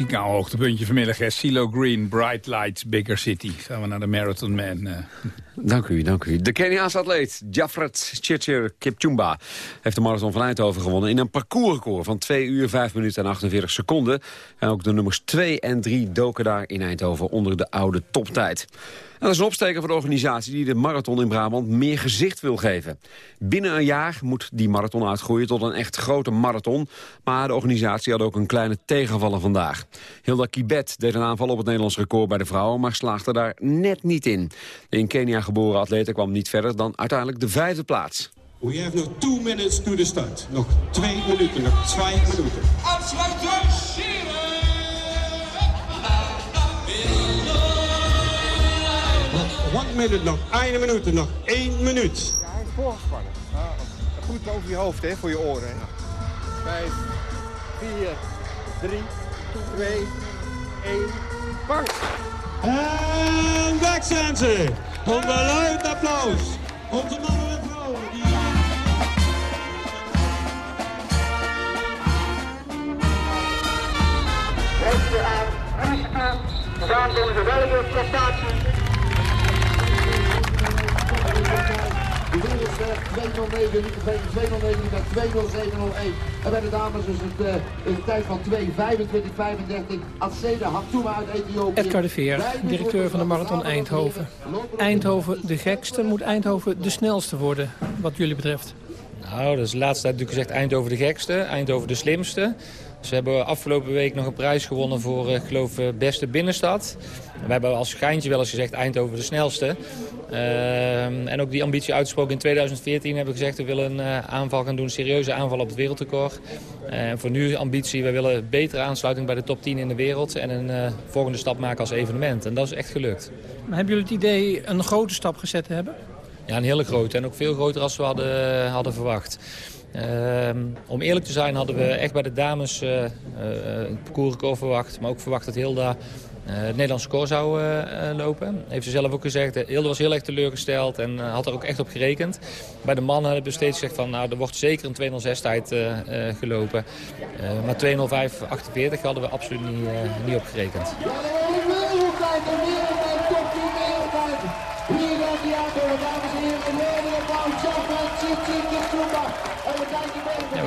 Speaker 13: Muzikaal hoogtepuntje vanmiddag. CeeLo Green, Bright Lights, Bigger City. Gaan we naar de Marathon Man.
Speaker 11: Dank u, dank u. De Keniaanse atleet Jafret Chirchir Kipchumba heeft de marathon van Eindhoven gewonnen... in een parcoursrecord van 2 uur, 5 minuten en 48 seconden. En ook de nummers 2 en 3 doken daar in Eindhoven onder de oude toptijd. En dat is een opsteker voor de organisatie die de marathon in Brabant meer gezicht wil geven. Binnen een jaar moet die marathon uitgroeien tot een echt grote marathon. Maar de organisatie had ook een kleine tegenvaller vandaag. Hilda Kibet deed een aanval op het Nederlands record bij de vrouwen... maar slaagde daar net niet in. De in Kenia geboren atlete kwam niet verder dan uiteindelijk de vijfde plaats.
Speaker 29: We have nog two minutes to the start. Nog twee minuten, nog twee minuten. Nog one minute, nog één minuut, nog één minuut.
Speaker 30: Ja, hij is voorgespannen. goed over je hoofd, hè, voor je oren. Hè. Vijf, vier, drie, twee, één, bang!
Speaker 29: En weg zijn ze. Onder luid applaus. Onze mannen en vrouwen. Die...
Speaker 28: Rechten aan, rusten. Samen doen ze wel een prestatie.
Speaker 31: De wereldster 209, niet de 209, niet de 20701. En bij de dames is het uh, een tijd van 2.25.35. Atseda Hatuma uit Ethiopië.
Speaker 32: Edgar de Veer, directeur van de Marathon Eindhoven. Eindhoven de gekste, moet Eindhoven de snelste worden, wat jullie betreft?
Speaker 33: Nou, dat is de laatste tijd natuurlijk gezegd Eindhoven de gekste, Eindhoven de slimste. Ze hebben afgelopen week nog een prijs gewonnen voor, uh, ik geloof, uh, beste binnenstad. We hebben als geintje wel eens gezegd Eindhoven de snelste. Uh, en ook die ambitie uitgesproken in 2014 hebben we gezegd... we willen een uh, aanval gaan doen, een serieuze aanval op het wereldrecord. En voor nu ambitie, we willen betere aansluiting bij de top 10 in de wereld... en een uh, volgende stap maken als evenement. En dat is echt gelukt.
Speaker 32: Maar hebben jullie het idee een grote stap gezet te hebben?
Speaker 33: Ja, een hele grote. En ook veel groter als we hadden, hadden verwacht. Ehm, om eerlijk te zijn hadden we echt bij de dames uh, uh, het parcoursrecord verwacht. Maar ook verwacht dat Hilda uh, het Nederlandse score zou lopen. Heeft ze zelf ook gezegd. Hilda was heel erg teleurgesteld en had er ook echt op gerekend. Bij de mannen hebben we steeds gezegd van nou, er wordt zeker een 206 tijd gelopen. maar 205-48 hadden we absoluut niet, niet op gerekend.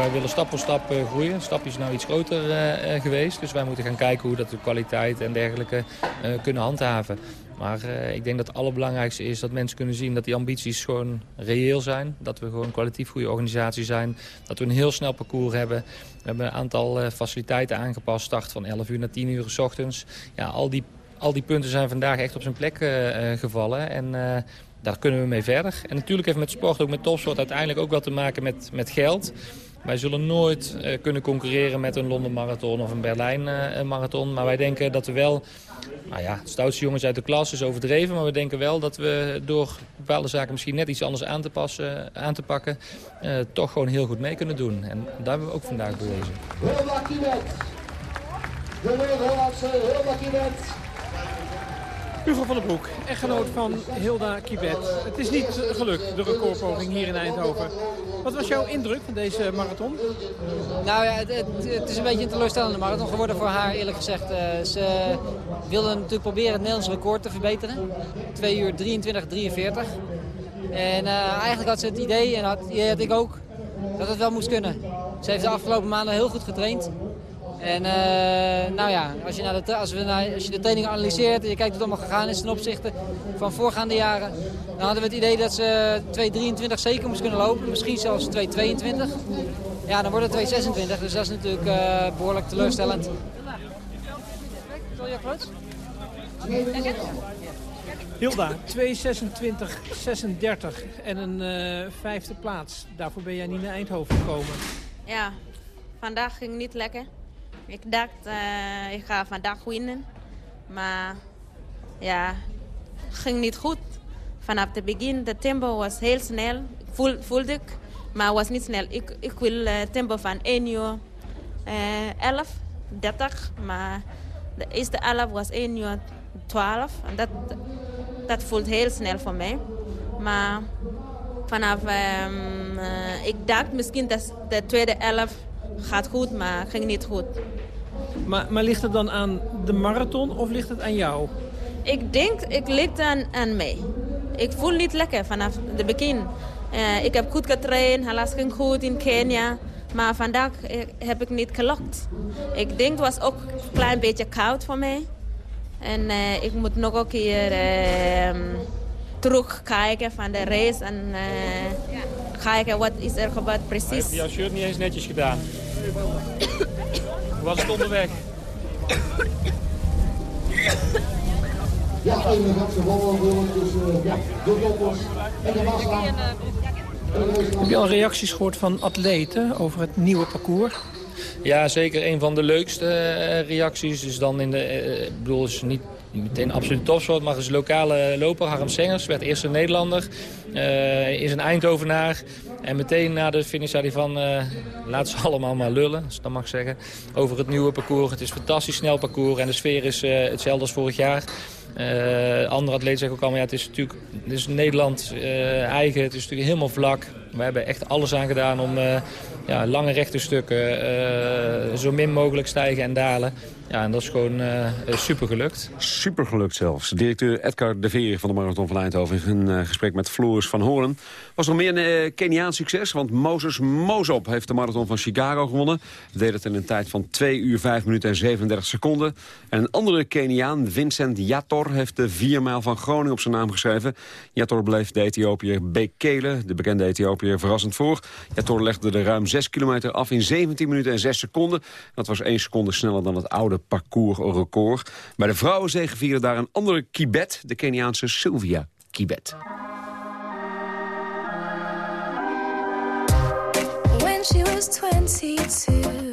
Speaker 33: Wij willen stap voor stap uh, groeien. Stap is nou iets groter uh, geweest. Dus wij moeten gaan kijken hoe dat de kwaliteit en dergelijke kunnen handhaven. Maar ik denk dat het allerbelangrijkste is dat mensen kunnen zien dat die ambities gewoon reëel zijn. Dat we gewoon een kwalitatief goede organisatie zijn. Dat we een heel snel parcours hebben. We hebben een aantal faciliteiten aangepast. Start van 11 uur naar 10 uur s ochtends. Ja, al die, al die punten zijn vandaag echt op zijn plek gevallen. En daar kunnen we mee verder. En natuurlijk heeft met sport, ook met topsport, uiteindelijk ook wel te maken met, met geld. Wij zullen nooit uh, kunnen concurreren met een Londen Marathon of een Berlijn uh, Marathon. Maar wij denken dat we wel... Nou ja, stoutste jongens uit de klas is overdreven. Maar we denken wel dat we door bepaalde zaken misschien net iets anders aan te, passen, aan te pakken... Uh, toch gewoon heel goed mee kunnen doen. En daar hebben we ook vandaag bewezen.
Speaker 31: Heel lucky heel.
Speaker 32: Hugo van den Broek, echtgenoot van Hilda Kibet. Het is niet gelukt, de recordpoging hier in Eindhoven. Wat was jouw indruk van deze marathon?
Speaker 34: Nou ja, het, het, is een beetje een teleurstellende marathon geworden voor haar, eerlijk gezegd. Uh, ze wilde natuurlijk proberen het Nederlands record te verbeteren. 2 uur 23, 43. En uh, eigenlijk had ze het idee, en had, had ik ook, dat het wel moest kunnen. Ze heeft de afgelopen maanden heel goed getraind. En uh, nou ja, als je, naar de, als, we naar, als je de training analyseert en je kijkt hoe het allemaal gegaan is ten opzichte van voorgaande jaren, dan hadden we het idee dat ze 2.23 zeker moest kunnen lopen, misschien zelfs 2.22. Ja, dan wordt het 2.26, dus dat is natuurlijk uh, behoorlijk teleurstellend.
Speaker 32: Hilda, 2.26, 36 en een uh, vijfde plaats. Daarvoor ben jij niet naar Eindhoven gekomen.
Speaker 35: Ja, vandaag ging niet lekker. Ik dacht, uh, ik ga vandaag winnen. Maar ja, ging niet goed. Vanaf het begin, de tempo was heel snel. Voel, voelde ik, maar was niet snel. Ik, ik wil uh, tempo van 1 uur uh, 11, 30. Maar de eerste 11 was 1 uur 12. En dat, dat voelt heel snel voor mij. Maar vanaf, um, ik dacht misschien dat de tweede 11 gaat goed, maar ging niet goed.
Speaker 32: Maar, maar ligt het dan aan de marathon of ligt het aan jou?
Speaker 35: Ik denk, ik ligt aan, aan mij. Ik voel niet lekker vanaf het begin. Uh, ik heb goed getraind, helaas ging goed in Kenia. Maar vandaag heb ik niet gelokt. Ik denk het was ook een klein beetje koud voor mij. En uh, ik moet nog een keer uh, terugkijken van de race. En uh, kijken wat is er gebeurd precies. Hij
Speaker 33: heeft jouw shirt niet eens netjes gedaan. was het onderweg?
Speaker 31: Ja, even gaat gewonnen dus uh, ja, de toppers en de massa.
Speaker 32: Heb je al reacties gehoord van atleten over het nieuwe parcours?
Speaker 33: Ja, zeker. Een van de leukste uh, reacties is dan in de... Uh, ik bedoel, is niet, niet meteen absoluut topsoort, maar is lokale loper Harm Sengers. Werd eerste Nederlander. Uh, is een Eindhovenaar. En meteen na de finish zei hij van, uh, laat ze allemaal maar lullen, als dat mag zeggen, over het nieuwe parcours. Het is een fantastisch snel parcours en de sfeer is uh, hetzelfde als vorig jaar. Andere atleten zeggen ook allemaal, ja, het is natuurlijk het is Nederland eigen, het is natuurlijk helemaal vlak. We hebben echt alles aan gedaan om ja, lange rechte stukken zo min mogelijk stijgen en dalen. Ja, en dat is gewoon uh, super gelukt.
Speaker 11: Super gelukt zelfs. Directeur Edgar de Veer van de Marathon van Eindhoven... in uh, gesprek met Floris van Hoorn. Was nog meer een uh, Keniaans succes, want Moses Mozop heeft de Marathon van Chicago gewonnen. Deed het in een tijd van 2 uur 5 minuten en 37 seconden. En een andere Keniaan, Vincent Yator, heeft de 4 mijl van Groningen op zijn naam geschreven. Yator bleef de Ethiopiër Bekele, de bekende Ethiopiër, verrassend voor. Yator legde de ruim 6 kilometer af in 17 minuten en 6 seconden. Dat was 1 seconde sneller dan het oude parcoursrecord. Bij de vrouwen vierde daar een andere Kibet, de Keniaanse Sylvia Kibet.
Speaker 36: She was 22,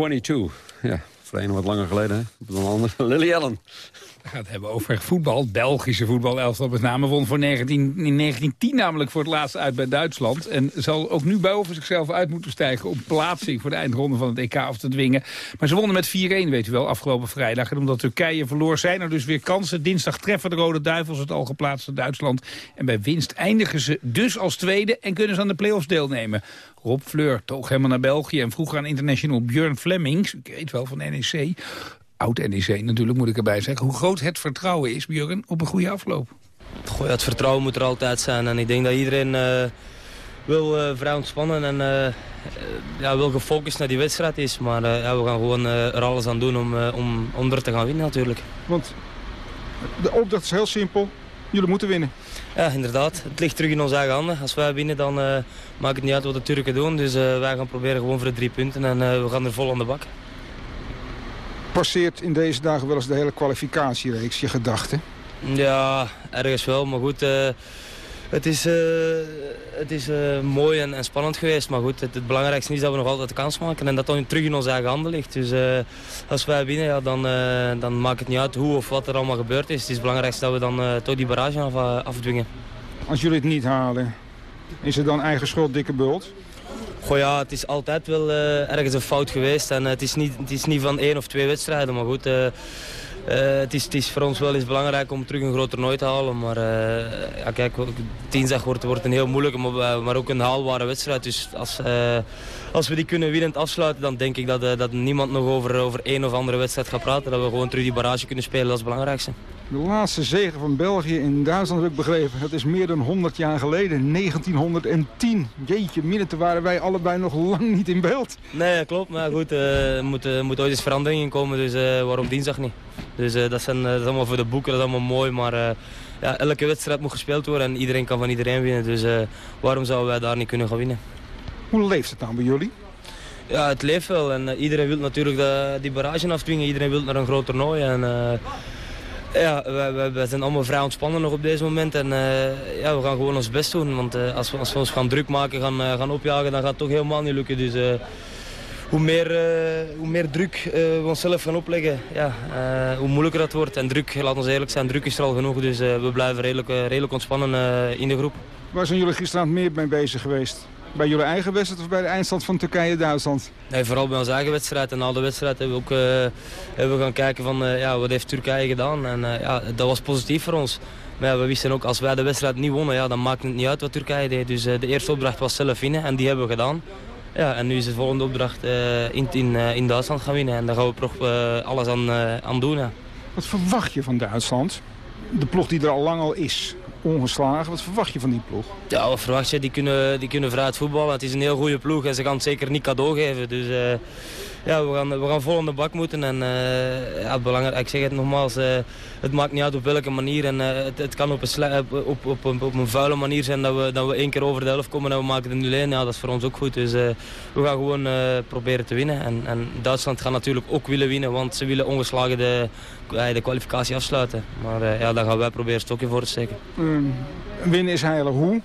Speaker 11: 22. Ja, voor de ene wat langer geleden, hè? Op een andere. Lily Allen.
Speaker 13: We gaan het hebben over voetbal. Belgische voetbalelftal met name won voor 19, in 1910 namelijk voor het laatst uit bij Duitsland. En zal ook nu boven zichzelf uit moeten stijgen op plaatsing voor de eindronde van het EK af te dwingen. Maar ze wonnen met 4-1, weet u wel, afgelopen vrijdag. En omdat Turkije verloor zijn er dus weer kansen. Dinsdag treffen de Rode Duivels het al geplaatste Duitsland. En bij winst eindigen ze dus als tweede en kunnen ze aan de play-offs deelnemen. Rob Fleur toog helemaal naar België en vroeg aan international Björn Flemings, ik weet wel van NEC, oud-NEC natuurlijk moet ik erbij zeggen, hoe groot het vertrouwen is, Björn, op een goede afloop.
Speaker 37: Goh, het vertrouwen moet er altijd zijn. En ik denk dat iedereen eh, wil eh, vrij ontspannen en eh, eh, ja, wil gefocust naar die wedstrijd is. Maar eh, ja, we gaan gewoon eh, er alles aan doen om, eh, om, om er te gaan winnen natuurlijk.
Speaker 30: Want de opdracht is heel simpel. Jullie moeten winnen.
Speaker 37: Ja, inderdaad. Het ligt terug in onze eigen handen. Als wij winnen, dan eh, maakt het niet uit wat de Turken doen. Dus eh, wij gaan proberen gewoon voor de drie punten en eh, we gaan er vol aan de bak.
Speaker 30: Passeert in deze dagen wel eens de hele kwalificatiereeks je gedachten?
Speaker 37: Ja, ergens wel. Maar goed, eh, het is, eh, het is eh, mooi en, en spannend geweest. Maar goed, het, het belangrijkste is dat we nog altijd de kans maken. En dat dan terug in onze eigen handen ligt. Dus als wij winnen, ja, dan, dan maakt het niet uit hoe of wat er allemaal gebeurd is. Het is het belangrijkste dat we dan toch die barrage af, afdwingen.
Speaker 30: Als jullie het niet halen, is het dan eigen schuld dikke bult?
Speaker 37: Goh het is altijd wel eh, ergens een fout geweest. En eh, het, is niet, het is niet van één of twee wedstrijden. Maar goed, eh, het, is, het is voor ons wel eens belangrijk om terug een groot toernooi te halen. Maar eh, ja, kijk, dinsdag wordt, wordt een heel moeilijke, maar, ook een haalbare wedstrijd. Dus als, als we die kunnen winnend afsluiten, dan denk ik dat, dat niemand nog over, over één of andere wedstrijd gaat praten. Dat we gewoon terug die barrage kunnen spelen, dat is het belangrijkste.
Speaker 30: De laatste zege van België in Duitsland heb ik begrepen. Dat is meer dan 100 jaar geleden, 1910. Jeetje, minuten waren wij allebei nog lang niet in beeld.
Speaker 37: Nee, klopt. Maar goed, eh, er moet, er moet ooit eens verandering in komen, dus eh, waarom dinsdag niet? Dus eh, dat, zijn, eh, dat is allemaal voor de boeken, dat is allemaal mooi, maar eh, ja, elke wedstrijd moet gespeeld worden en iedereen kan van iedereen winnen. Dus eh, waarom zouden wij daar niet kunnen gaan winnen?
Speaker 30: Hoe leeft het nou bij jullie?
Speaker 37: Ja, het leeft wel en eh, iedereen wil natuurlijk de, die barrage afdwingen. Iedereen wil naar een groot toernooi en... ja, wij zijn allemaal vrij ontspannen nog op deze moment. En eh, ja, we gaan gewoon ons best doen. Want eh, als, we, als we ons gaan druk maken, gaan, eh, gaan opjagen, dan gaat het toch helemaal niet lukken. Dus hoe, meer, hoe meer druk we onszelf gaan opleggen, ja, hoe moeilijker dat wordt. En druk, laat ons eerlijk zijn, druk is er al genoeg. Dus we blijven redelijk, redelijk ontspannen in de groep.
Speaker 30: Waar zijn jullie gisteravond meer mee bezig geweest? Bij jullie eigen wedstrijd of bij de eindstand van Turkije-Duitsland?
Speaker 37: Nee, vooral bij onze eigen wedstrijd. En na de wedstrijd hebben we ook eh, hebben we gaan kijken van eh, ja, wat heeft Turkije gedaan. En eh, ja, dat was positief voor ons. Maar ja, we wisten ook, als wij de wedstrijd niet wonnen, ja, dan maakt het niet uit wat Turkije deed. Dus de eerste opdracht was zelf winnen en die hebben we gedaan. Ja, en nu is de volgende opdracht in, in, in Duitsland gaan winnen. En daar gaan we toch alles aan, aan doen.
Speaker 30: Wat verwacht je van Duitsland? De ploeg die er al lang al is, ongeslagen. Wat verwacht je van die ploeg?
Speaker 37: Ja, wat verwacht je? Die kunnen, die kunnen vooruit voetballen. Het is een heel goede ploeg en ze gaan het zeker niet cadeau geven. Dus eh, ja, we gaan, we gaan vol aan de bak moeten. En eh, ja, belangrijk, ik zeg het nogmaals, eh, het maakt niet uit op welke manier. En eh, het, het kan op een, op, op, op, op, een vuile manier zijn dat we, dat we één keer over de helft komen en we maken de 0-1. Ja, dat is voor ons ook goed. Dus we gaan gewoon proberen te winnen. En, en Duitsland gaat natuurlijk ook willen winnen, want ze willen ongeslagen de, de kwalificatie afsluiten. Maar ja, daar gaan wij proberen een stokje voor te steken.
Speaker 30: Ehm, winnen is heilig. Hoe?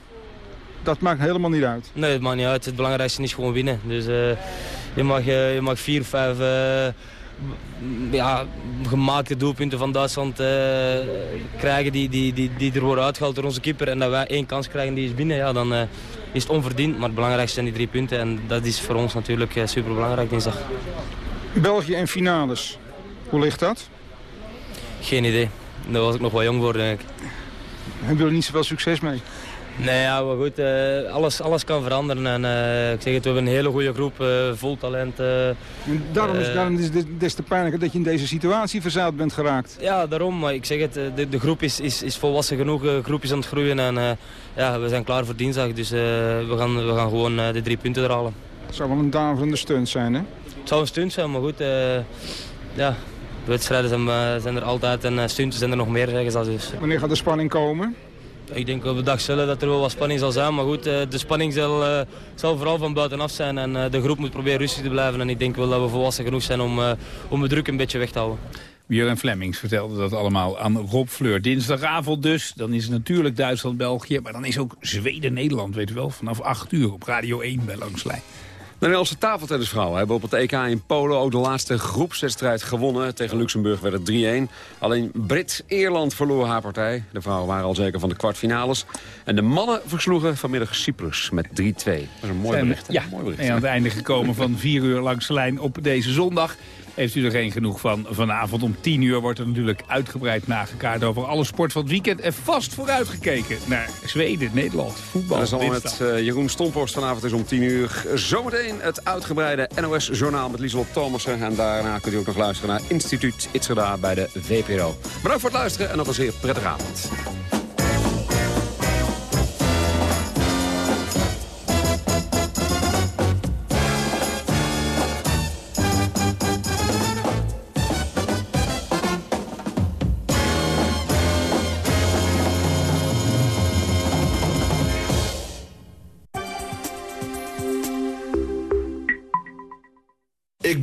Speaker 30: Dat maakt helemaal niet uit.
Speaker 37: Nee, het maakt niet uit. Het belangrijkste is gewoon winnen. Dus je, mag, eh, je mag vier, vijf eh, ja, gemaakte doelpunten van Duitsland eh, krijgen die, die, die, die er worden uitgehaald door onze keeper. En dat wij één kans krijgen die is binnen, ja, dan is het onverdiend. Maar het belangrijkste zijn die drie punten. En dat is voor ons natuurlijk uh, super belangrijk dinsdag.
Speaker 30: België en finales. Hoe ligt dat?
Speaker 37: Geen idee. Daar was ik nog wel jong voor, denk ik.
Speaker 30: Hebben jullie niet zoveel succes mee?
Speaker 37: Nee, ja, maar goed, eh, alles, alles kan veranderen. En, eh, ik zeg het, we hebben een hele goede groep, eh, vol talent.
Speaker 38: En daarom is, daarom is het des te pijnlijker dat je in deze situatie verzeild bent geraakt.
Speaker 37: Ja, daarom. Maar ik zeg het, de, de groep is, is, is volwassen genoeg. De groep is aan het groeien. En ja, we zijn klaar voor dinsdag. Dus we, gaan, we gaan gewoon de drie punten er halen.
Speaker 38: Het zou wel een daverende stunt zijn, hè?
Speaker 37: Het zou een stunt zijn, maar goed. ja, wedstrijden zijn, zijn er altijd en stunten zijn er nog meer, zeggen ze. Dus.
Speaker 38: Wanneer gaat de spanning komen?
Speaker 37: Ik denk op de dag zullen dat er wel wat spanning zal zijn. Maar goed, eh, de spanning zal, eh, zal vooral van buitenaf zijn. En eh, de groep moet proberen rustig te blijven. En ik denk wel dat we volwassen genoeg zijn om, om de druk een beetje weg te houden.
Speaker 13: Björn Flemings vertelde dat allemaal aan Rob Fleur. Dinsdagavond dus, dan is het natuurlijk Duitsland-België... maar dan is ook Zweden-Nederland, weet u wel, vanaf 8 uur op Radio 1 bij Langslijn.
Speaker 11: De Nederlandse tafeltennisvrouwen hebben op het EK in Polen ook de laatste groepswedstrijd gewonnen. Tegen Luxemburg werd het 3-1. Alleen Brit-Ierland verloor haar partij. De vrouwen waren al zeker van de kwartfinales. En de mannen versloegen vanmiddag Cyprus met 3-2. Dat is een mooi bericht.
Speaker 13: Ja,
Speaker 11: mooi bericht.
Speaker 13: en aan het einde gekomen van 4 uur langs de lijn op deze zondag. Heeft u er geen genoeg van? Vanavond om 10 uur wordt er natuurlijk uitgebreid nagekaart over alle sport van het weekend. En vast vooruitgekeken naar Zweden, Nederland, voetbal.
Speaker 11: Dat is
Speaker 13: dinsdag.
Speaker 11: met eh, Jeroen Stomphorst. Vanavond is om 10 uur. Zometeen het uitgebreide NOS-journaal met Lieselot Thomassen. En daarna kunt u ook nog luisteren naar Instituut Itzerda bij de VPRO. Bedankt voor het luisteren en nog een zeer prettige avond.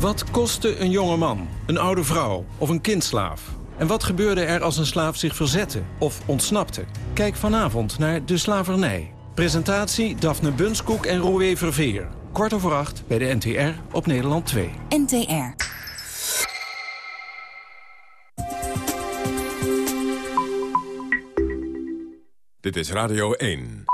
Speaker 39: Wat kostte een jonge man, een oude vrouw of een kindslaaf? En wat gebeurde er als een slaaf zich verzette of ontsnapte? Kijk vanavond naar De Slavernij. Presentatie Daphne Bunskoek en Roué Verveer. Kwart over acht bij de NTR op Nederland 2.
Speaker 40: NTR.
Speaker 22: Dit is Radio 1.